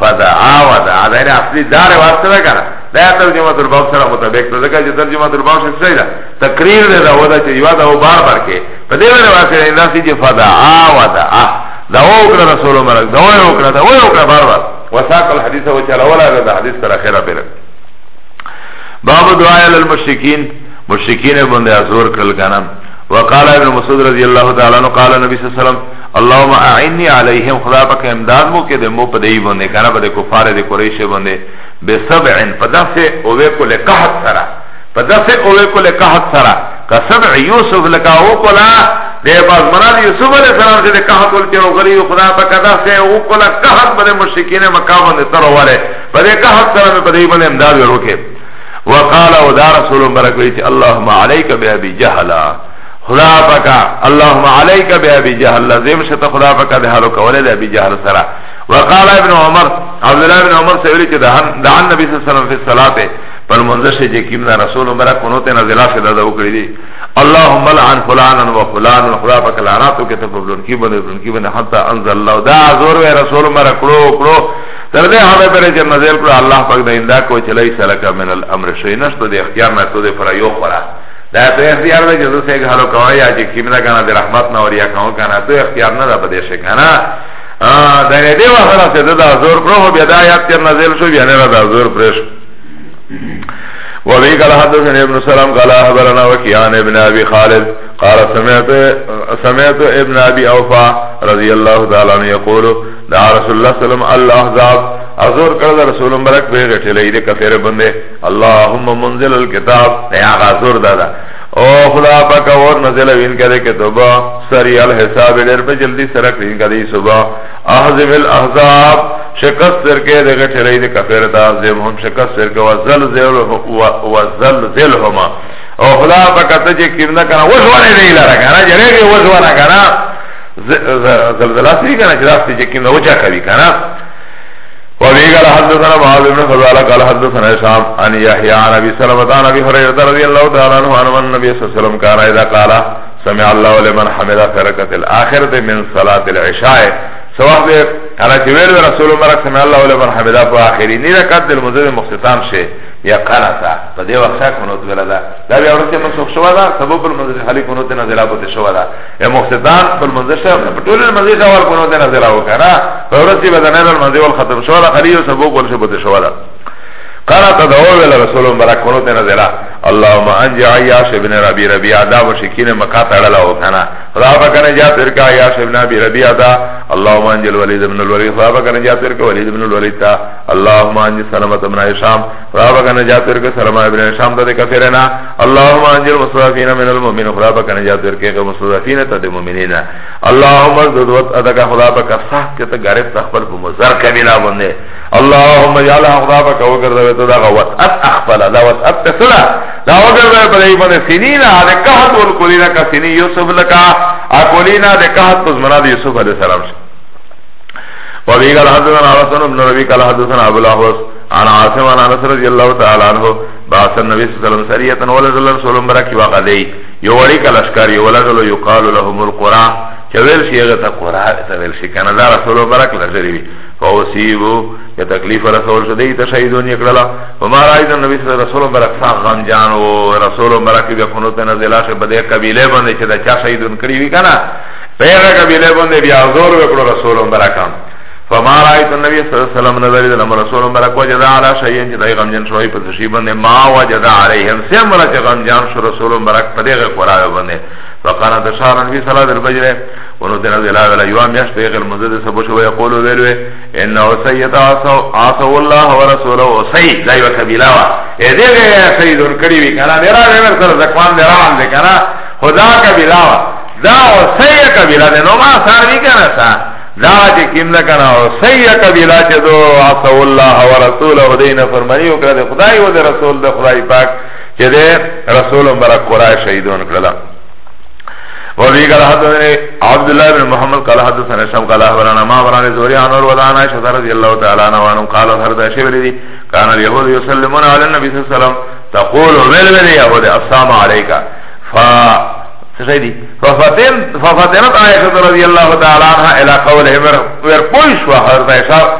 فدعا ودعا دائره يعني اصلي دار واسطه ده کنه دا ترجمه الباب سره مطبق ده ځکه چې ترجمه الباب شې صحیح ده تقریر ده دا ودا چې یوا دا او بار بار کې په دې باندې واسطه نه سي يعني چې فدعا ودعا دا وکړه رسول الله دا وکړه دا وکړه بار بار وساق الحديث وچلا ولا ده حدیث تر اخره بیره باب دعاء للمشرکین مشرکین بنده ازور کرل کنم وقال ابن مسعود رضی اللہ تعالی عنہ قال نبی صلی اللہ علیہ وسلم اللهم اعني عليهم خدا پاک امداد مو کې د مو په دی باندې کنه په کفاره د قریش باندې بسبع فدفع اوه کول قحط سرا فدفع اوه کول قحط سرا کسبع یوسف لکا او کلا د باز مراد یوسف علیہ السلام چې قحط ول کې او غری خدا پاک دفع او کلا قحط باندې مشرکین مکه باندې تر وره په قحط سره په دی باندې امداد وروکه وقال او رسول مبارک اللهم عليك بابي جهل خدا اللهم عليك بابي جهل لازم شته خدا پاکا د ابي جهل سره وقال ابن عمر عبد الله بن عمر سویل چې ده عن نبی صلی الله عليه وسلم في الصلاه پر منزش je kimna rasul umara kunote na zila se dada ukri di Allahumma la'an fulanan wa fulanan khuda pa kalanatu ke te pablun ki bende pablun ki bende hatta anza Allah da azor ve rasul umara kuro kuro tarde hame pere je nazil kuro Allah pak da inda ko chalai salaka min al amr shay nashto de ikhtiyar na to de para yo khora da to ikhtiyar ve je se ghalo kawaya je kimna kana de rahmat na aur ya kaun kana to ikhtiyar na da pade she kana Da ne deva hrase da da zor proho Bia da ayat ter nazil šo Bia ne da zor prešo وابي قال حدثني ابن سلام قال اخبرنا وكيان ابن ابي خالد قال سمعت سمعت ابن ابي اوفا رضي الله تعالى عنه يقول دعا رسول الله صلى الله عليه وسلم الاحزاب حضور کرد رسول مبرک به غټلې دې کثیر بنده اللهم منزل الكتاب نه حضور دادا او خدا پاک اور نزل وین کرے کہ توبہ سریال حساب ډېر په جلدی سره کړی کړي صبح احزم الاحزاب شکست سرکه ده غټه رای ده کفر ده عظیم هم شکست سرکه وزل زل هما او خدا فکتا چه کرنه کنا وزوانه ده ایلاره کنا جرهگه وزوانه کنا زلزلات نی کنا چه داسته چه کرنه وچه کبی کنا وابی قال حدثنا معاذ بن فضالة قال حدثنا شام عن يحيى عن ابي سلمة عن ابي هريرة رضي الله تعالى عنه عن النبي صلى الله عليه وسلم كان اذا قال سمع الله لمن حمد فرقة الاخرة من صلاة العشاء سواق به قال جويل رسول الله رحمه الله ولا مرحبا ده په اخري نه رکعت دل مزه مختتام شه یا قرتا په دې وخت کې نو دغلا ده دا بیا ورته په څوک شوا ده سبب په منځ حالي کو نو ته نظر ابو ته شوا ده یا مختتام په منځ شه په ټول منځ شه اول کو نو ته نظر او کرا په ورته بدنه په منځ ول ختم شوا ده قلیو سبب ول شه په شوا ده قرتا ده اول رسول الله رحمه الله اللهم انجع عياش ابن ربي ربيع دا وشكين مكات عدلا وكنا صحابة كان جاء تركا عياش ابن ربي ربيع دا اللهم انجع الوليد ابن الوليد صحابة كان جاء تركا وليد ابن الوليد تا اللهم انجع سلمة ابن عشام صحابة كان جاء تركا سلمة ابن عشام دا كفرنا اللهم انجع المصطفين من المؤمن صحابة كان جاء تركا مصطفين تا دي مؤمنين اللهم ازدد وطأدك خلابك صح كتا غرف تخبر بمزر كبيرا بنده اللهم جعلها خلابك وقرد وطدق وطأت اخفل دا وطأت تسلا da ogar da ibn sinina de kahat wal kulina ka sini yusuf laka akulina de kahat pazmana de yusuf alayhi salam وابي قال حدثنا حسن بن ربي قال حدثنا ابو الاحوص عن عاصم عن انس رضي الله تعالى عنه بعث النبي صلى الله عليه وسلم سريه ولد الله رسول برك وقدي يوري كلاشكار يولد له يقال لهم القرى چویل شي هغه ته قرى ته ویل شي کنه دا رسول برک لجري فوسیبو یا تکلیف رسول شده ایتا شهیدون یکرلا وما رایز النبی صلی اللہ رسول برک ساق غمجان و رسول برک بیا خنوت نزلاش بده قبیله بنده چه دا چا شهیدون کریوی کنا پیغه قبیله بنده بیا زور بکرو رسول برکم فما رایت النبی صلی اللہ علیہ وسلم نظری دلم رسول برک وجدا علا شیئن چه دای غمجان شوی پتشی بنده ما وجدا علیهم سیم برا چه غمجان شو رسول برک پدیغ قرآن بنده فقانا تشار نبی صلی اللہ علیہ وسلم ونو دنا دلا ولا يوم يشتي غير مزد سبوش ويقول ويلو ان وسيت عصوا الله ورسوله وسي لا يكبلا اذا سيد الكريم كان درا غير سر زكوان درا عند كان خدا كبلا دا وسي كبلا نو ما صار بي كان سا دا چې کیم نه کنه او سیه کبیلا چې دو عصوا الله ورسوله دینه فرمایي وکړه خدای او رسول د خدای پاک چې ده رسول مبارک قرای شهیدون کړه وفي قال حدثنا عبد الله بن محمد قال حدثنا شام قال أخبرنا ما أخبرنا زوري عن أروى عن عائشة رضي الله تعالى عنها وعنهم قال هرد شبردي كان اليهود يسلمون على النبي صلى الله عليه وسلم تقول ويل ولبل يهود السلام عليك ف سيدي ففتن ففتنت عائشة رضي الله تعالى عنها إلى قول قوله ورقوش وحرد عائشة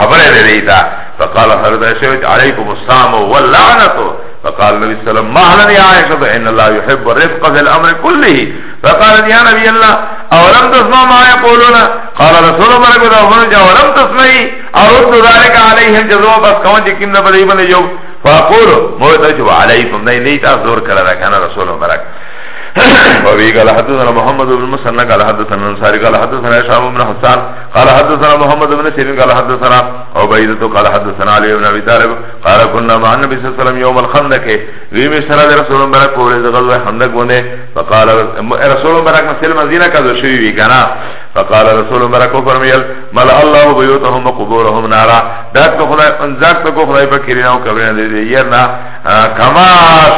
خبر دیتا فقال هرد شبردي عليكم السلام واللعنة فقال النبي صلى الله عليه وسلم ما يا عائشة إن الله يحب الرفق في الأمر كله فقالت يا نبي الله أولم تسمع ما يقولون قال رسول الله صلى الله عليه وسلم أولم تسمعي أرد ذلك عليهم جزوه بس كمان جكيم نبريبن جو فأقول موتج وعليكم نئی نئی تاظور کرا رکھانا رسول مبرک وابي قال حدثنا محمد بن مسنى قال حدثنا انصاري قال حدثنا هشام بن حسان قال حدثنا محمد بن سيرين قال حدثنا عبيدة قال حدثنا علي بن ابي طالب قال كنا مع النبي صلى الله عليه وسلم يوم الخندق ويمشتنا رسول الله بركوله غزوه خندق ونه فقال رسول مبارک مسل مدینہ کا ذشوی بھی کنا فقال رسول مبارک فرمیل مل الله بیوتهم قبورهم نارا ذات کو خدای انزاق کو خدای فکریناو قبرنا دے دے یرنا کما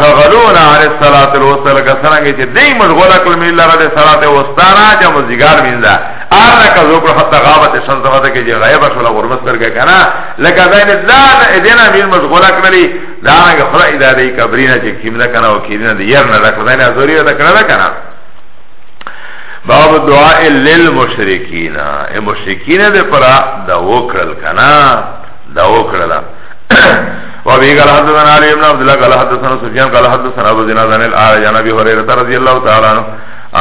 شغلونا عن الصلاة الوسطى لك سرنگی چه دی مشغولا کل من اللہ رد صلاة وسطانا جا مزگار منزا آرنا کا ذکر حتی غابت شمس فتا که جی غیبا شولا غرمس کرگا کنا لکا دین ادلانا ادینا میل مشغولا کنلی دانگه خدا اداره ای کبرینا چه کسیم ده کنه وکیلینا ده یر نده خدای نظوری ده کنه ده کنه باب دعاء للمشرکین ای مشرکین ده پرا ده وکرل کنه ده وکرل وابي قال حدثنا علي بن عبد الله قال حدثنا سفيان قال حدثنا ابو زناد عن الاعرج عن ابي هريره رضي الله تعالى عنه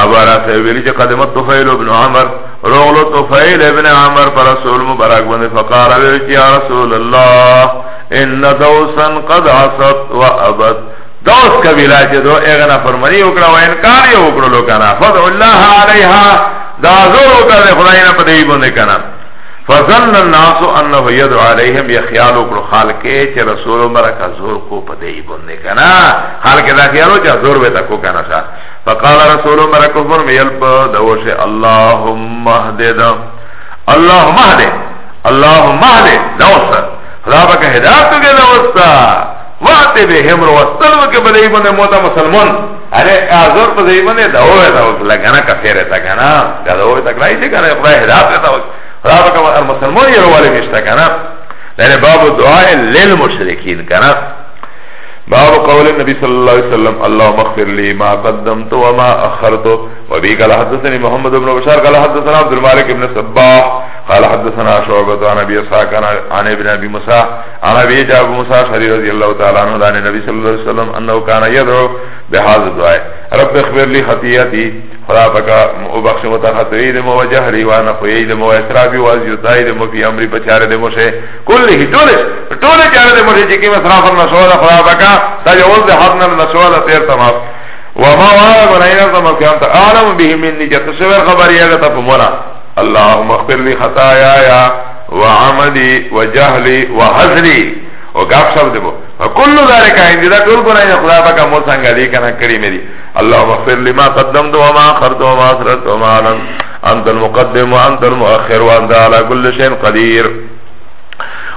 ابا رافع ویلی چه قدمت طفیل ابن عمر روغلو طفیل ابن عمر پر رسول مبرک بنده فقال ویلی چه یا رسول الله ان دوسا قد عصد و ابد دوس کبیلا چه دو اغنا فرمانی اکڑا و انکاری اکڑا لو کنا فضع اللہ علیها دا زور اکڑا خداینا پدهی بنده کنا فظن الناس انه يدعو عليهم يخيال وکړو خالق چې رسول برکا زور کو پدې باندې کنا خالق دا خیالو چې زور وته کو کنا شا فقال رسول برکو فرم يلب دوشه اللهم اهدد اللهم اهدد اللهم اهدد دوس خدا پاک هدایت دې دوس واته به هم وروستل وکړي پدې باندې موتا مسلمان اره ازور پدې باندې دوه دوس لګانا کفر تا کنا دا دوه تا کړای دې کنا خدای هدایت تا وکړي رابا کما المسلمان یه روالی میشتا کنا لعنه باب دعاء للمشرکین کنا باب قول النبي صلى الله عليه وسلم اللهم اغفر لي ما قدمت وما أخرت وبي قال حدثني محمد بن بشار قال حدثنا عبد المالك بن صباح قال حدثنا شعبة عن أبي إسحاق عن ابن أبي موسى عن أبي جاب موسى شري رضي الله تعالى عنه عن النبي صلى الله عليه وسلم أنه كان يدعو بهذا دعاء رب اغفر لي خطيئتي خدا پاکا او بخش متا خطری دمو و جهری و انا خویی دمو و اسرابی و ازیوتای دمو فی امری پچار دمو شه کلی طولش طول چار دمو شه چکیم اسراف النسوال خدا پاکا تجاوز ده حدنا النسوال تیر تمام وما وانا منعینا تمام قیام تا اعلم بهم منی جتسور خبری اگتا فمونا اللهم اغفر لي خطاياي وعملي وجهلي وهزلي وقف شب دمو كل ذلك عندي ده كل گناه خدا پاک مو څنګه دي اللهم اغفر لما قدمت وما اخرت وما اسررت وما اعلنت انت المقدم وانت المؤخر وانت على كل شيء قدير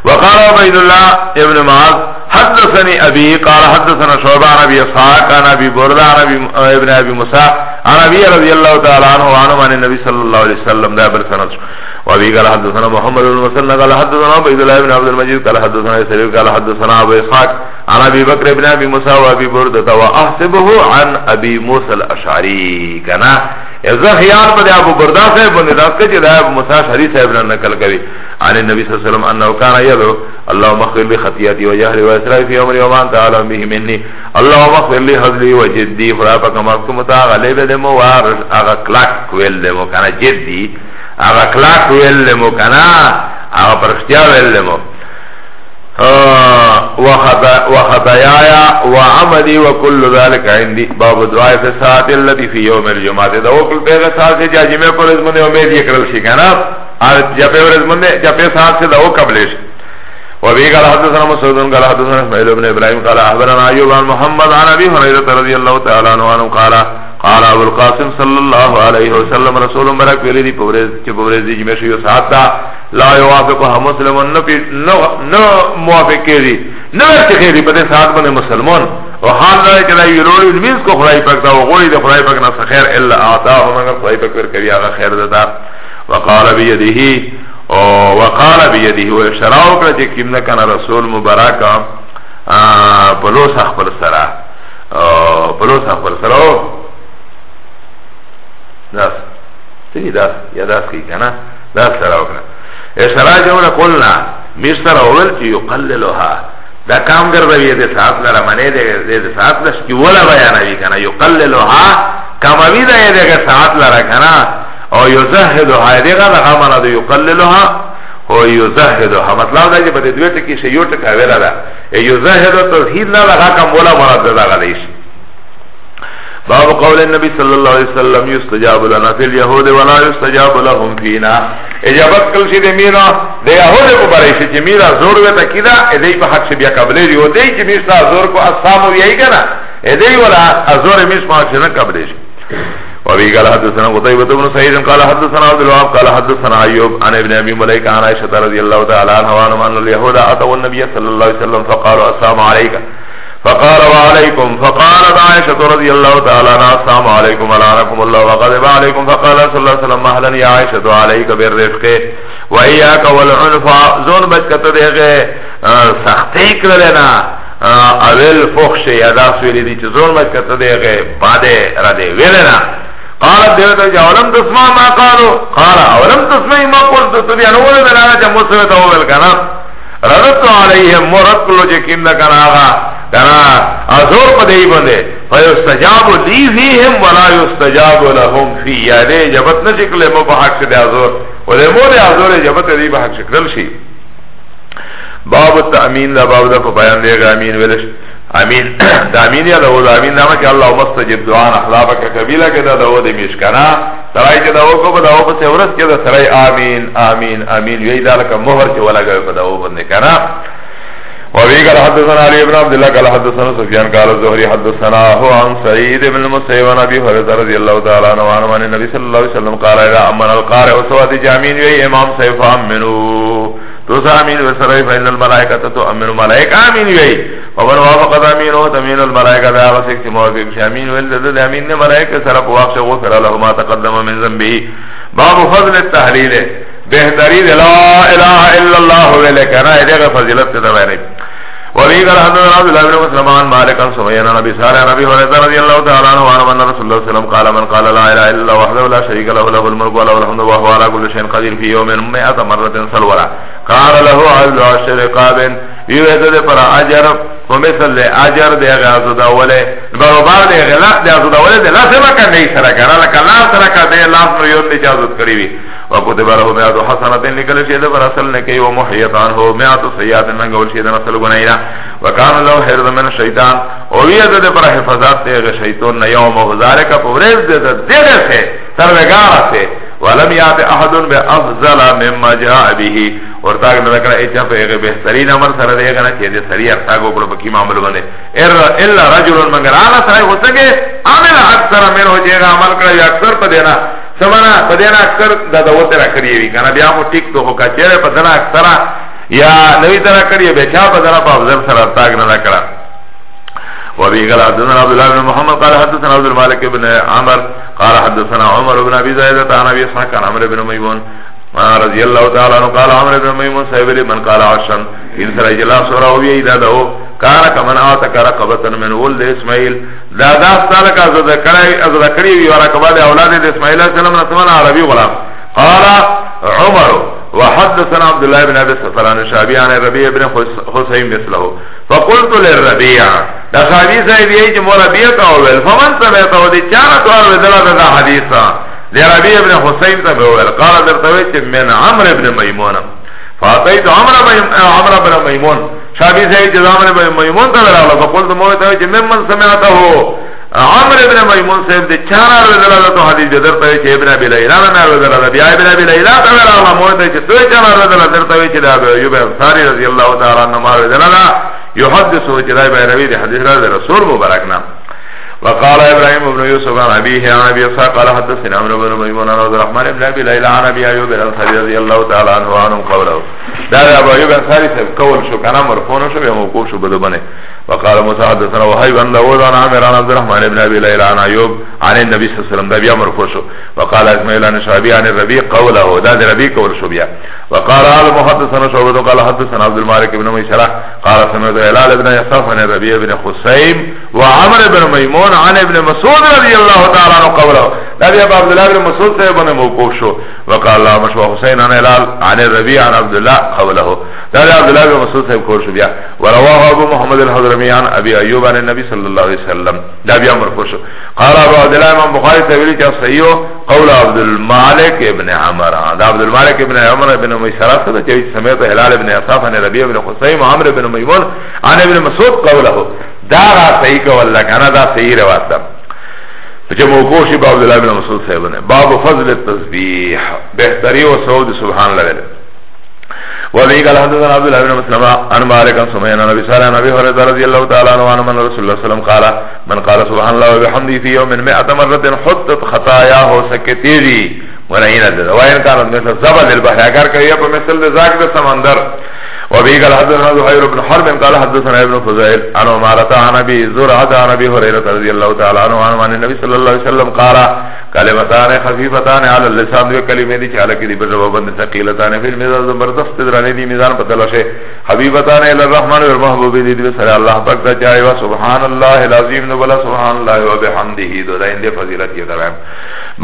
وقال عبيد الله ابن معاذ حدثني أبي قال حدثنا شعبان أبي إسحاق عن أبي بردة عن ابن أبي موسى عن أبي رضي الله تعالى عنه وعنه عن النبي صلى الله عليه وسلم ده بالسند وأبي قال حدثنا محمد بن مسلم قال حدثنا أبي الله بن عبد المجيد قال حدثنا يسريب قال حدثنا أبي إسحاق عن ابي بكر بن ابي موسى وابي برده واحسبه عن ابي موسى الاشعري كنا اذا خيار بده ابو برده صاحب بن ذات کے جدا ابو موسى الاشعری صاحب نے نقل کری عن النبي صلى الله عليه وسلم انه كان يدعو اللهم اغفر لي خطيئتي وجهلي واسرائي في امري وما انت اعلم به مني اللهم اغفر لي هزلي وجدي فرافك ما كنت غالب دم وارش اغكلك ويل دم كان جدي اغكلك ويل دم كان اغ پرختیا ویل دم وخطايايا وعملي وكل ذلك عندي باب دعاء في الساعات التي في يوم الجمعه ده وكل پیغه ساعت سے جاجمه پر اس میں امید یہ کرل شي کنا اور جبے اور اس میں جبے ساعت سے دو قبلش وبه قال حدثنا مسعود قال حدثنا اسماعيل بن ابراهيم قال اخبرنا ايوب عن محمد عن ابي هريره رضي الله تعالى عنه قال قال ابو القاسم صلى الله عليه وسلم رسول مبارك ولي دي پورز کے پورز دی جمعہ شیو ساعت لا يوافقها مسلم نبي نو موافق کړي نو چې خېری په دې سات باندې مسلمان او حال نه کړه یو لوري دې کو خدای پاک دا غوړي د خدای پاک نه خیر الا اعطاه مگر خدای پاک ورکړي هغه خیر دتا وقال بيده او وقال بيده او اشاره وکړه چې کیمنه کنه رسول مبارک بلوس خپل سره بلوس خپل سره داس تیری داس یا داس کی کنه داس سره وکړه استراجون قلنا مستر اولل چی یقللها دا کام گردوی ده ساعت لرا منه ده ده ساعت لش کی ولا بیانوی کنا یقللها کاموی ده ده ساعت لرا کنا او یزهدها ده غا مانا ده یقللها او یزهدها مطلب ده چی بده دوی تکی شیوٹ کاویرا ده یزهدو تزهید لرا غا کام ولا مراد ده غلیش باب قول النبي صلى الله عليه وسلم يستجاب لنا في اليهود ولا يستجاب لهم فينا اجابت کل شی دی میرا دی یهود کو برای شی چی میرا زور ویتا کدا ادهی پا حق شی بیا قبلی ریو دی چی میشتا زور کو اصامو یهی کنا ادهی ولا ازور میش ما شی نا قبلی شی وابی قال حدثنا قطعبت بن سعید قال حدثنا عبد الواب قال حدثنا ایوب عن ابن ابی ملیک عن عائشة رضی اللہ تعالی عنہ وانمان الیهود آتو النبی صلی اللہ علیہ وسلم فقالوا السلام علیکہ فقال وعليكم فقالت عائشة رضي الله تعالى السلام عليكم ولعنكم الله وغضب عليكم فقال صلى الله عليه وسلم اهلا يا عائشة عليك بالرفق وإياك والعنف زون بچکت دیگه سختی کرلنا اول فخش یا داس ویلی دی چه زون بچکت دیگه باده رده ویلنا قالت دیوتا جا اولم تسمع ما قالو قال ولم تسمع ما قلت تبیا نوول دلانا چه مصرطا وویل کنا رضت علیهم مرد کلو چه کم دا کن آغا کنا ازور پا دی بنده فیستجابو لی فیهم ولا یستجابو لهم فی یعنی جبت نشکل مو پا حق دی ازور و دی مو دی ازور جبت دی پا حق شکل شی باب التأمین دا باب دا پا بیان دیگا امین ولشت امین دا امین یا دو دا امین نامه که اللہ مستجب دعان احلافک کبیلا که دا دو دی میشکنا سرائی که دو کو بدو پس ورس که دا سرائی آمین آمین آمین یوی دا لکا مهر چه ولگوی بدو بنده کنا وفي قال حدثنا علي بن عبد الله قال حدثنا سفيان قال الزهري حدثنا هو عن سعيد بن المسيب عن ابي هريره رضي الله تعالى عنه وعن النبي صلى الله عليه وسلم قال اذا امن القارئ وسواد جامين وي امام سيف امنوا تزامین ورسرائی فین الملائکت تو امین الملائک آمین وی ومن وافقت امین و تمین الملائکت آغا سکت موافق شامین ولدد امین نے ملائک سر پواقش غفر لهما تقدم من ذنبه باب فضل التحلیل بہترین لا الہ الا اللہ ویلکنا ایدیغ فضلت تدوینی وفي قال حدثنا عبد الله بن مسلم عن مالك عن سمي عن ابي صالح عن ابي هريره رضي الله تعالى عنه وعن ان رسول الله صلى الله عليه وسلم قال من قال لا اله الا الله وحده لا شريك له له الملك وله الحمد وهو على كل شيء قدير في يوم 100 مره سلورا قال له عبد العشر قابن Iwe da de para ajar Po misal de ajar de aga azuda wale Barobar de aga lak de azuda wale De lase baka nehi sara kana Laka la sara ka de laf no yon nehi azud kari vi وقت بره مئات حسنات نکل شید پر اصل نکی و محیط عنه مئات سیئات ننگول شید نسل گنینا وکان لو حرد من شیطان اوید ده پر حفظات دیغ شیطان نیوم و ذالک پورز ده ده ده سه سروگارا سه ولم یات احد بافضل مما جاء به ورتا کړه کړه اچا په هغه بهترین امر سره دی کنه چې دې سړی ارتا کو په کی معاملې باندې الا رجل مگر انا سره وسګه عمل اکثر منه چې عمل کړی اکثر په دینا سمانا په دینا اکثر دا دوته را کړی وی کنه بیا مو ټیک دوه کا چیرې په دینا اکثر یا نوی طرح کړی به چا په دینا په افضل سره ارتا کړه وابي قال حدثنا عبد الله بن محمد قال حدثنا عبد المالك بن عمر قال حدثنا عمر بن ابي زيد عن ابي اسحاق عن عمرو بن ميمون رضي الله تعالى عنه قال عمرو بن ميمون صاحب من قال عشان ان سرج الله صوره وهي اذا ده قال كما اعطى رقبه من ولد اسماعيل دا دا سالك از ذكري از ذكري ورقبه اولاد اسماعيل عليه السلام عربي غلام قال عمر وحدثنا عبد الله بن ابي سفران الشعبي عن ربيع بن حسين مثله فقلت للربيع ده حديث اي بيج مربيع قال فمن سمعته دي چار تو ودل ده حديثا ده ربيع بن حسين تبول قال درتوي من عمرو بن ميمون فاتيت عمرو بن عمرو بن ميمون شعبي سيد عمرو بن ميمون تبول فقلت موته من من سمعته عمر ابن میمون صاحب دے چارا رضا تو حدیث دے درتا ہے ابن ابی لیلہ نے رضا اللہ بیا ابن ابی لیلہ کا ورا اللہ موت ہے کہ تو چارا رضا درتا ہے کہ ابو ایوب انصاری رضی اللہ تعالی عنہ ما رضا اللہ یحدث وجرای بیروی دے حدیث رضا رسول مبارک نام وقال ابراهيم بن يوسف عن ابيه عن ابي اسحاق قال حدثنا عمرو بن ميمون عن عبد الرحمن بن ابي ليلى عن ابي ايوب الانصاري رضي الله تعالى عنه وعنه قوله ده ابو ايوب الانصاري سب قول شو كان امر مرفوع شو وقوف شو بده بني وقال موسى حدثنا وهي بن داود عن عامر عن عبد الرحمن بن ابي ليلى عن ايوب عن النبي صلى الله عليه وسلم ده بيا فوشو وقال اسماعيل عن شعبي عن الربيع قوله ده الربيع قول شو بيا وقال قال محدثنا شعبة قال حدثنا عبد المالك بن ميسرة قال سمعت هلال بن يساف عن الربيع بن خصيم وعمر بن ميمون مرفوعا عن ابن مسعود رضی اللہ تعالی عنہ قوله نبی ابو عبد الله بن مسعود سے بن موقوف شو وقال الله مشوا حسین عن هلال عن الربيع عن عبد الله قوله نبی عبد الله بن مسعود سے قول شو بیا ورواه ابو محمد الحضرمی عن ابي ايوب عن النبي صلى الله عليه وسلم نبی مرفوع شو قال ابو عبد الله امام بخاری سے ویلی کہ قول عبد الملك ابن عمر عبد الملك ابن عمر بن ميسرہ سے سمعت هلال بن اساف عن ربيع بن حسين عمرو بن ميمون عن ابن مسعود قوله دا را صحیح کول لکنه دا صحیح روات ده چې موکوشي باب عبد الله بن مسعود صاحب نه باب فضل التسبیح بهتری او سعود سبحان الله لري وذي قال حدثنا عبد الله بن مسلم عن مالك عن سمعنا النبي صلى الله عليه وسلم رضي الله تعالى عنه عن من رسول الله صلى الله عليه وسلم قال من قال سبحان الله وبحمده في يوم 100 مرة حطت خطاياه سكتيري ورعين ده وين كانت مثل زبد البحر اگر کہ یہ مثل ذاک سمندر وبه قال حدثنا زهير بن حرب قال حدثنا ابن فزائل عن عمارة عن ابي زرعة عن ابي هريرة رضي الله تعالى عنه عن النبي صلى الله عليه وسلم قال کلمتان خفیفتان علی اللسان دو کلمه دی چاله کی دی بجواب بند ثقیلتان فی المزاج زبردست درانی دی میزان بدلشه حبیبتان الی الرحمن و المحبوب دی دی سر اللہ پاک دا چاہے وا سبحان اللہ العظیم نو بلا سبحان اللہ و بحمده دو دا اندے فضیلت یہ درام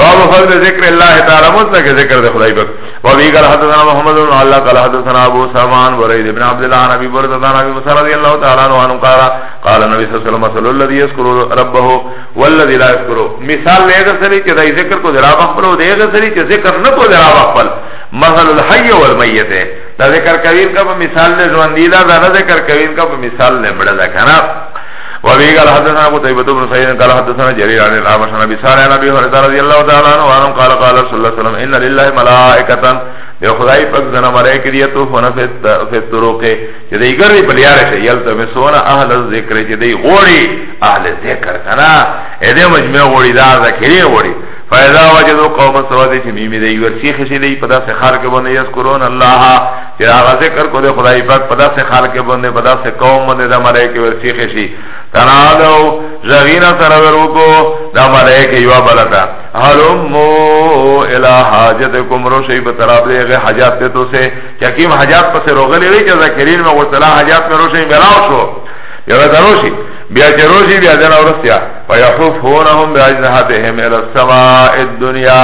باب فضل ذکر اللہ تعالی مطلق ذکر دے خدای پاک و بی قال حدثنا محمد بن اللہ قال حدثنا ابو سامان و سعيد بن عبد الله عن ابي برده عن ابي موسى رضي الله تعالى عنه قال قال النبي صلى الله عليه وسلم مثل الذي يذكر ربه والذي لا يذكر مثال لے اگر سری کہ ذکر کو ذرا خپل دے اگر سری کہ ذکر نہ کو ذرا خپل مثل الحي والميت دا ذکر کوین کا مثال دے ژوندیدا دا ذکر کوین کا مثال لے بڑا لکھنا وابي قال حدثنا ابو طيبة بن سعيد قال حدثنا جرير عن الاعمش عن ابي سعيد عن ابي هريره رضي الله تعالى عنه قال قال رسول الله صلى الله عليه وسلم ان لله ملائكه یو خدای پاک زنا مرای کړی ته فنا فت طرق چې دی ګری بلیار شي یل ته مسونه اهل ذکر چې دی غوړي اهل ذکر کنا اې دې مجمع غوړي دا ذکرې غوړي فاذا وجدوا قوم سواد چې میمه دی ورشي خشي دی په داسې خار کې باندې یذکرون الله چرا آغا ذکر کو دے خدای پاک پدا سے خالق بندے پدا سے قوم بندے دا ملائک ورسیخ شی تنالو جغینا سرورو کو دا ملائک یوا بلتا حلمو الہ حاجتکم روشی بطراب دے غی حجات دے تو سے چاکیم حجات پس روغلی ری چا ذکرین میں غسلہ حجات میں روشی ملاو شو یو دا روشی بیا چه روشی بیا دینا ورسیا فیحفونهم بیاجنہاتهم الى السماء الدنیا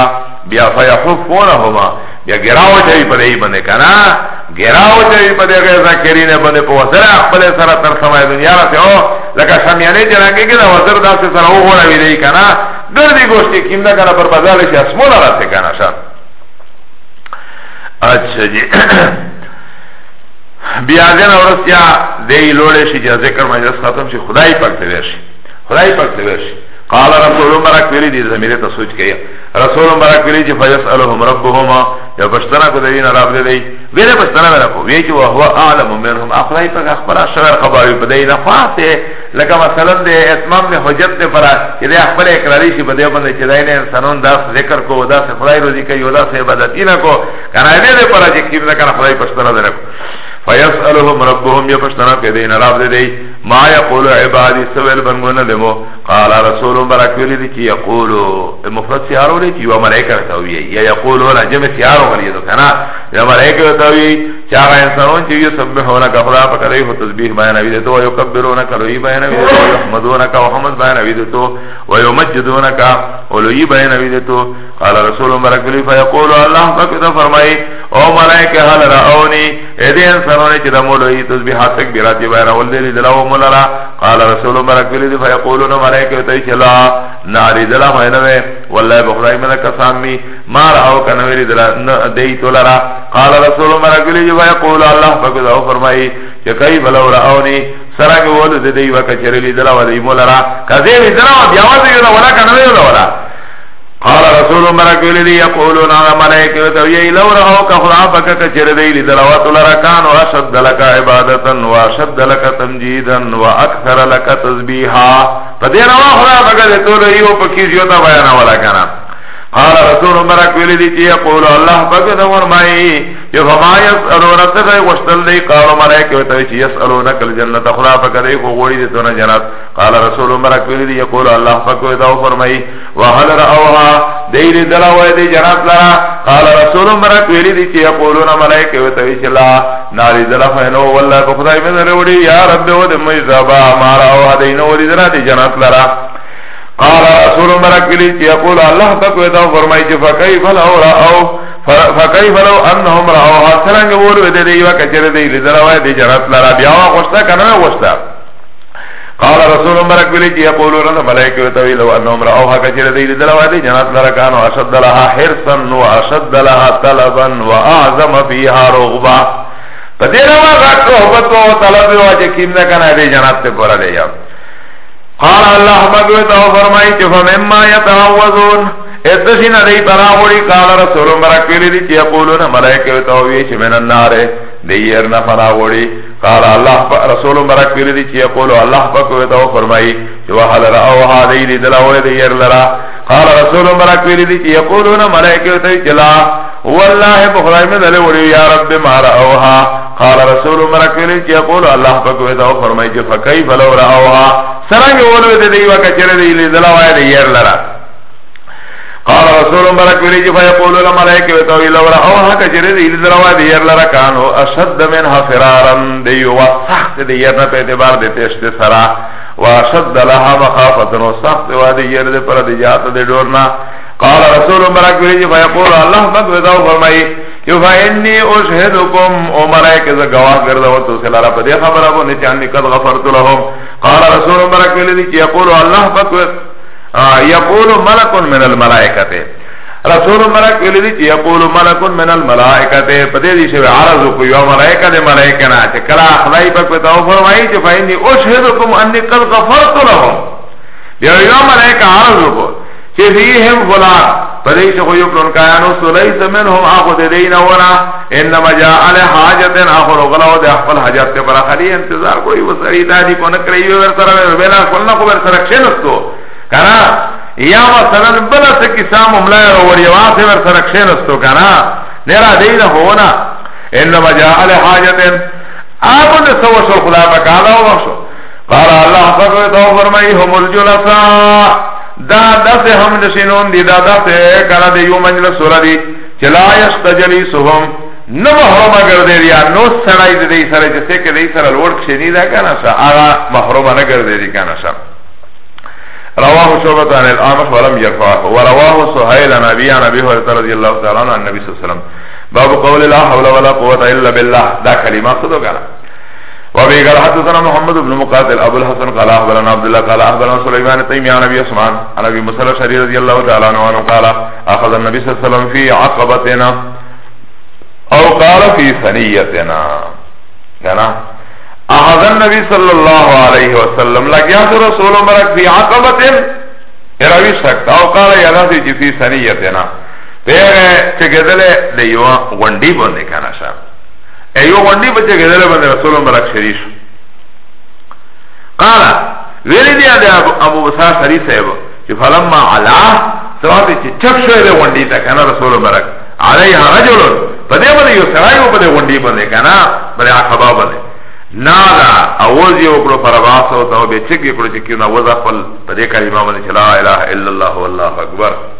بیا فیحفونهما بیا گراو چوی پده ای بنده کنا گراو چوی پده غیر ذاکرین بنده پو وزر اخبل سر تر سمای دنیا را سی او لکه شمیانه جرانگی که دا وزر دا سی سر او غوڑا ویده ای کنا گردی گوشتی کم دا کنا پر بزالشی اسمولا را سی کنا شا اچھا جی بیا دین اورستیا دی لوڑے شی جا ذکر مجلس ختم شی خدای پاک تے ویشی خدای پاک تے ویشی قال رسول مرک ویلی دی زمیرے تا سوچ کیا رسول مبارک ویلی چې فیسالهم ربهما یا پښتنه کو دین رب دې دی ویله پښتنه ولا کو وی چې هو اعلم منهم اخلای په خبر اشر خبر په دین فاته لکه مثلا د اتمام له حجت ته پر دې خبر اقراری شي په دې باندې چې دین انسانون دا ذکر کو دا خدای روزي کوي ولا سه عبادت نه کو کنه دې پر چې کیم نه کنه خدای پښتنه دې کو فیسالهم ربهم یا پښتنه کو دین رب دې دی ما یقول عبادی سویل بنگونه دمو قال رسول برک ویلی دی چی یقولو مفرد سیارو لی چی و ملائکه رتاویه یا یقولو لجمع سیارو غلیدو کنا یا ملائکه وتاوی چې هغه انسانون چې یسبحون کا خدا په کوي هو تسبیح بیان وی دته او یکبرون کا لوی بیان وی دته او یحمدون کا وحمد بیان وی دته او یمجدون کا اولوی بیان وی دته قال رسول مبارک علی فیقول الله فقد فرمای او ملائکه هل راونی اې دې انسانون چې د مولوی تسبیحات تکبیرات بیان ول دې دلاو مولا قال رسول مرک ولی دی فیقولون مرک وتای چلا ناری دلا مینوے والله بخدای ملک سامی ما راو کنویری دلا دی تولرا قال رسول مرک ولی دی فیقول الله فقدو فرمائی چه کئی بلو راونی سرنگ ولد دی وکچری دلا و دی مولرا کذیبی دلا و بیاوازی دلا ولا کنویری دلا قال رسول مرک ویلی یقولون علی ملائکه تو یی لو رہو کا خدا بک کچر دی لدلوات لرکان و اشد لك عبادتا و اشد لك تمجیدا و اکثر لك تسبیحا پدې روا خدا بک ته لو یو پکې یو تا بیان ولا کنه قال رسول مبارک ویلی دی چی قول الله بګه دا فرمایي یو فما یسالون تدای وشتل دی قال ملائکه وته چی یسالون کل جنت خلا فکدای کو غوړی دی دونه جنت قال رسول مبارک ویلی دی قول الله بګه دا فرمایي وهل راوها دیل دلا وای دی جنت لرا قال رسول مبارک ویلی دی چی قولون ملائکه وته چی لا ناری دلا فینو والله خدای مې وروړي یا رب او دې مې زبا ما راوها دینو ورې دی جنت لرا قال رسول مرک بلی چی یقول اللہ تکوی دا فرمائی چی فکیف لو رأو فکیف لو انهم رأو حسرنگ بولو دی دی و کچر دی لزروائی دی جنت لرا بیاوا خوشتا کنن خوشتا قال رسول مرک بلی چی یقولو رن ملیکی وطوی لو انهم رأو ها کچر دی لزروائی دی جنت لرا کانو اشد لها حرسن و اشد لها طلبا و اعظم فیها رغبا پا دیرما غاکو حبت و طلب و جکیم نکنه دی جنت پورا دی یاب قال الله مگوتا و فرمائی چه فمما یتعوذون اتشینا دی تراغوڑی قال رسول مرکویلی دی چه یقولون ملائکوتا وی چه من النار دی ارنا فراغوڑی قال الله رسول مرکویلی دی چه یقولو الله بکوتا و فرمائی چه وحل رعوها دی دی دلاوڑی دی ار لرا قال رسول مرکویلی دی چه یقولون ملائکوتا وی چه لا والله بخرائی من دلوڑی یا رب ما رعوها قال رسول مرکویلی چه یقولو الله بکوتا و فرمائی چه فکیف لو رعوها سرانگی اولو ده دیوا کچره دیلی دلاوائی ده یر لرا قال رسول مبارک ویلی جفا یقولو لملائک ویتاوی لورا اوها کچره دیلی دلاوائی ده یر لرا کانو اشد منها فرارن دیو و سخت ده یر نا پیتبار ده تشت سرا و اشد لها مخافتن و سخت و ده یر ده پر ده جات ده دورنا قال رسول مبارک ویلی جفا یقولو اللہ مد ویتاو فرمائی یو فینی اشهدکم او ملائکه ز گواه کرده و تو سلارا پا دی خبر ابو نیچه انی قد غفرت لهم قال رسول مرک ویلی دی که یقولو اللہ بکوت یقولو ملکن من الملائکته رسول مرک ویلی دی که یقولو ملکن من الملائکته پا دی دی شوی عرضو کو یو ملائکه دی ملائکنا چه کلا خدای بکوت او فرمائی چه فینی اشهدکم انی قد غفرت لهم یو یو ملائکه عرضو کو چه فیهم غلام پدیش خویو پرنکایانو سلیس من هم آخو دیدین ورا انما جا علی حاجتن آخو رغلاو دی اخفل حاجت پر خلی انتظار کوئی وسری دادی کنک رئیو ورسر ویلا کلنا کو ورسر کشنستو کنا یا مثلا بلا سکسا مملای رو وریواسی ورسر کشنستو کنا نیرا دیده ہونا انما جا علی حاجتن آخو دی سوشو خدا بکالا وغشو قال اللہ حفظ و تو فرمائی هم الجلساء دا دفع هم نشینون دی دا دفع کنا دی یو منجل سولا دی چلا یشتجلی سهم نمحرم کرده دی نو سرائی دی دی سرائی جسے که دی سر الورد شنی دا کنا سا آغا محرم نکرده دی کنا سا رواه شعبت عن الامخ ولم يرفعه ورواه سهيل نبي عن ابي هريره رضي الله تعالى عنه النبي صلى الله عليه وسلم باب قول لا حول ولا قوه الا بالله دا کلمه صدق وابي قال حدثنا محمد بن مقاتل ابو الحسن قال اخبرنا عبد الله قال اخبرنا سليمان تيمي عن ابي عثمان عن ابي موسى الاشعري رضي الله تعالى عنه قال اخذ النبي صلى الله عليه وسلم في عقبتنا او قال في ثنيتنا كان اخذ النبي صلى الله عليه وسلم لقيا رسول مبارك في عقبه راوي سکتا او قال يا ناس في ثنيتنا پیغه چې ګدل دیو غونډي باندې کنه شاه E io gondi bache gledele bende Rasulun barak šeriš Kala Veli diya de Abu Musa Sari sahibu Che falamma ala Sabati che čak šoje de gondi ta kana Rasulun barak Alaiha rajulun Pade bende yo sarai o pade gondi bende kana Bale akaba bende Nada Awoz je okro parabasa Otao be ček je kro čekio Na voza fal Pade kalima bende Che la ilaha illallah Wallahu akbar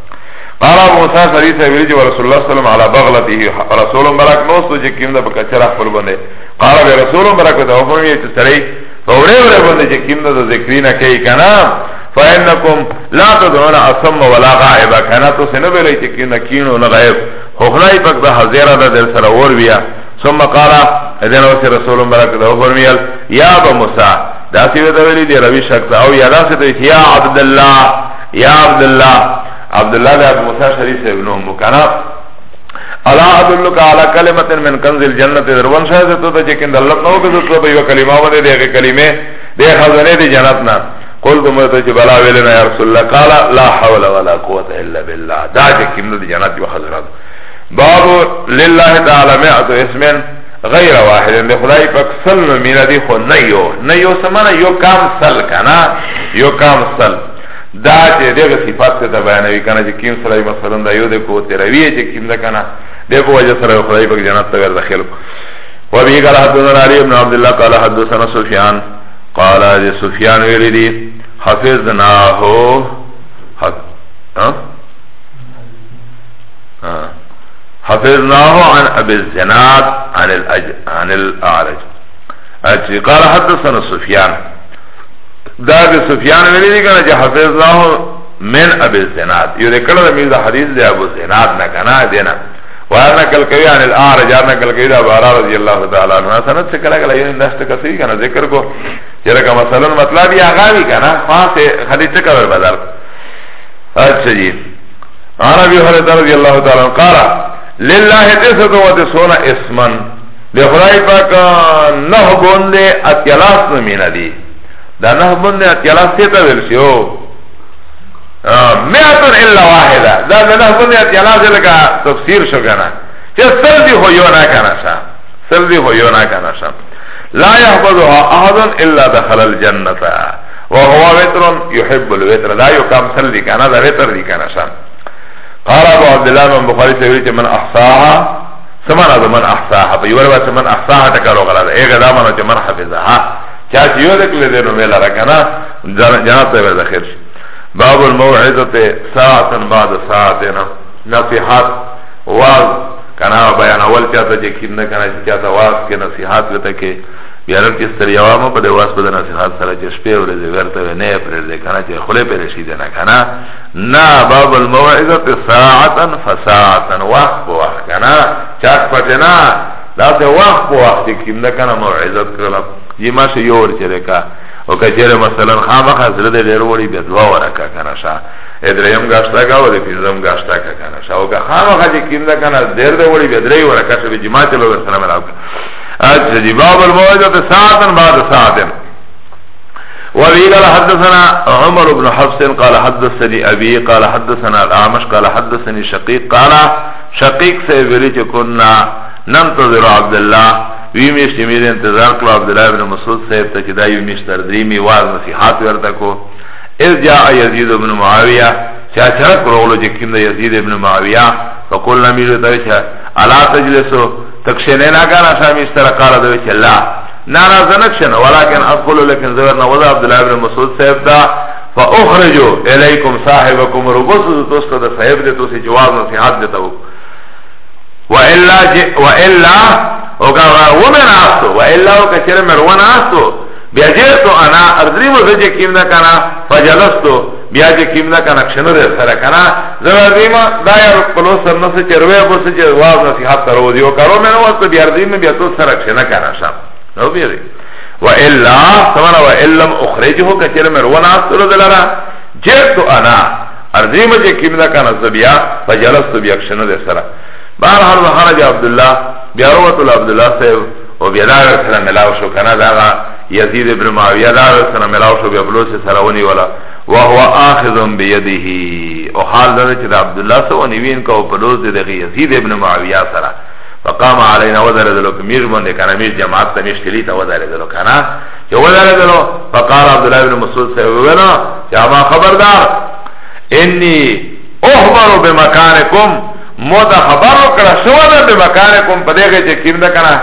قال موسى سري سيبري جو رسول الله صلى الله عليه بغلته رسول برك نوس تو جكيم ده بكچرا خپل بنه قال به رسول برك ده وفرمي چ سري فوري وره بنه جكيم ده ذکرینا کي کنا فانكم لا تدعون اصم ولا غائب کنا تو سن ویلي چ کنا کینو نه غائب خوخلای پک ده حاضر ده در سره ور بیا ثم قال اذن رسول برك ده وفرمي يا ابو موسى داسي ویلي دي روي شخص او يا داسي ته يا عبد الله يا عبد الله Abdullah bin Abu Musa Sharif se ibn Ummu Kana Ala adulluka ala kalimatin min kanzil jannati Darwan shahid to ta chekin da Allah nao kizu to biyo kalima wane dhe kalime Dhe khazane di jannatna Qul tu mrta che bala velina ya Rasulullah Kala la hawla wa la quwata illa billah Da chekin di jannat wa khazanat Babu lillahi ta'ala mi'atu ismin غیر واحد ده خدای پاک سل نمینا دی خو نیو نیو سمانا یو کام سل کنا یو کام سل da če dega sifat se da bayanavi kana je kim sarai masalan da yude ko te teraviye je kim da kana Deko wajah salai khudai pak janat ta tagar wa Wabi kala haddun Ali ibn Abdullah kala haddun Sufyan Kala je Sufyan veli di Hafiznahu Hafiznahu an abiz zinad An il-a'raj Ači kala haddun sana Sufyan da de Sufyan veli di kana je hafiz lahu min Abi Zinad yo de kala da mirza hadith de Abu Zinad na kana dena wa ana kal kawi an al a'raj ana kal kawi da bara radiyallahu ta'ala anhu sanad se kala kala yin dast ka sei kana zikr ko jera ka masalan matlab ya gavi kana fa se hadith ka ver badal acha ji an Abi Hurairah radiyallahu ta'ala anhu qala lillahi tisatu wa tisuna isman de khudai pak nah gonde atyalas numina di da nah bunde atiyala seta versi o Meatun illa wahida Da da nah bunde atiyala se laka Tafsir šo kana Če srdi ho yona kana ša Srdi ho yona kana ša La ha ahadun illa da khalal jannata Wa huwa vetrun yuhibbu lvetra Da yukam srdi kana da vetr di kana ša قال ابو عبد الله بن بخاري سيقول من احصاها سمعنا من احصاها فيوروا من احصاها تكالو غلط ايه غدا من man حفظها چا چې یو دکله دې نو ملا راکنه جنات ته داخل شي باب الموعظه ساعه بعد ساعتنا نصيحت واز کنا بیان اول چاته چې کینه کنا چې چاته واز کې نصيحت لته کې یارب چې ستریاوامو په دې واس په نصيحت سره چې شپې ورځې ورته نه پرې دې کنا چې خله پرې شي نه کنا نا باب الموعظه ساعه فساعه وقت وقت کنا چاک پټنا دا ته وقت وقت کې کینه کنا موعظه کړل جما شو یو ور چره کا او کچره مثلا خامخ حضر ده دیر وڑی بیا دوا ورکا کنشا ادریم گاشتا کا و ده پینزم گاشتا کا کنشا او که خامخ جی کم ده کنا دیر ده وڑی بیا دری ورکا شو بی جما چلو بر سلام علاو کن اچھا جی باب الموجت ساعتن بعد ساعتن وقيل حدثنا عمر بن حفص قال حدثني أبي قال حدثنا الأعمش قال حدثني شقيق قال شقيق سيبريك كنا ننتظر عبد الله یو میشتی میده انتظار کلو عبدالله ابن مسعود صاحب تا که دا یو میشتر دریمی واز نصیحات ورده کو از جا یزید ابن معاویه چا چرک روغلو جکیم دا یزید ابن معاویه فقل نمیجو تاوی چا علا تجلسو تکشنه نکانا شا میشتر قال دوی چا لا نانا زنکشن ولیکن ادخلو لیکن زورنا وضا عبدالله ابن مسعود صاحب تا فا اخرجو الیکم صاحبکم روبسو توستا دا صاحب دیتو سی جواز نصیحات دیتو و الا او که غر ومن آستو و الاو کچر مروان آستو بیا جیتو انا اردریمو زجه کم نکنا فجلستو بیا جه کم نکنا کشنو در سر کنا زوردیمو دایر پلو سر نسی چه روی بوسی چه واز نصیحات سر وزیو کرو منو وستو بیا اردریمو بیا تو سر کشنو کنا شم نو بیدی و الا سمانا و الام اخرجهو کچر مروان آستو دلارا جیتو انا اردریمو جه کم نکنا زبیا فجلستو بیا کشنو در سر کنا بار حال وخرج عبدالله بیا روتل عبدالله صاحب او بیا داغ سره ملاو شو کنه داغا یزید ابن معاویه داغ سره ملاو شو بیا بلوچ سره ونی ولا وهو آخذ بيده او حال دغه چې عبدالله سو نیوین کو په لوز دغه یزید ابن معاویه سره فقام علينا وذر ذلو كمير من كان مير جماعت تميش كليت وذر ذلو كان يوذر ذلو فقال عبد الله بن مسعود سيوبنا يا ما خبردار اني اخبر بمكانكم مو دا خبر رو کرا شوا دا بی مکانکم پدیغی چه کیم دا کنا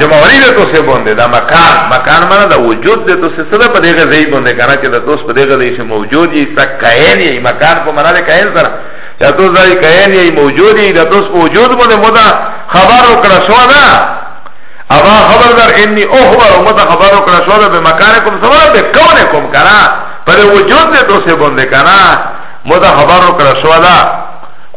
جمعوری دا تو سه بونده دا مکان مکان مانا دا وجود دا تو سه صدا پدیغی زی بونده کنا چه دا توس پدیغی دیش موجود یه سا کهین یه مکان پو منا ده کهین سرا چه توس دا کهین یه موجود یه دا توس موجود بونده مو دا خبر رو کرا شوا دا اما خبر در انی اخبر و مو دا خبر رو کرا شوا دا بی مکانکم سمانا بی کونکم کنا پدی وجود دا تو سه بونده کنا مو دا خبر رو کرا شوا دا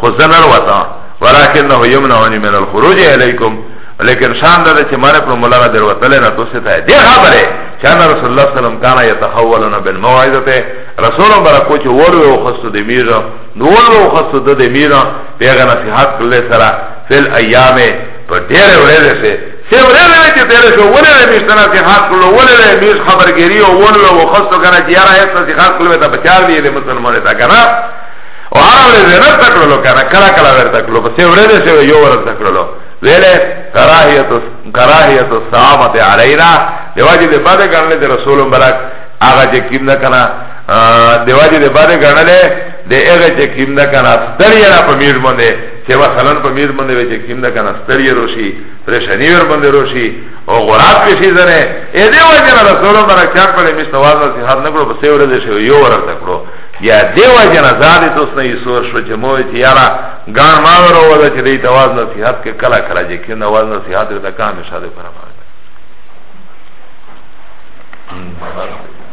خزنر وطا ولكنه يمنعني من الخروج اليكم لیکن شان داده چه مانه پر مولانا در وطلی نتوسته تای دی خبره چانا رسول الله سلام کانا یتحولنا بالموعدته رسولم برا کوچه ورو و خستو دی میرا ورو و خستو دی میرا پیغا نصیحات کلی سرا فل ایام پر دیر وریده سه سه وریده ویچه تیره شو ولیده میشتا نصیحات کلو ولیده میش خبرگیری و ولیده و خستو کانا چه یارا هست نصیحات کلو تا بچار دیده مسلمانه تا کانا O ara vrede ne takrolo kana Kala kala ver takrolo Pa se vrede se ve yo vrede takrolo Vele karahiyatu saamati alejna Devaji de bade karne de rasulun barak Aga je kim da kana Devaji de bade karne de De ega je kim da kana Stariyana pa mir bonde Che masalan pa mir bonde Veche kim da kana stariye roši Prešani ver bonde roši O gurat peši zane E devaji na rasulun barak Čak pale misna vazna sihat nakro Pa se vrede se ve yo vrede takrolo یا دیو جنازالی توسنا یسور شو چه موی چه یارا گان ماو رو ودا چه دی دواز نصیحات که کلا کلا جه که دواز نصیحات رو دا کامش ها دی پرمانه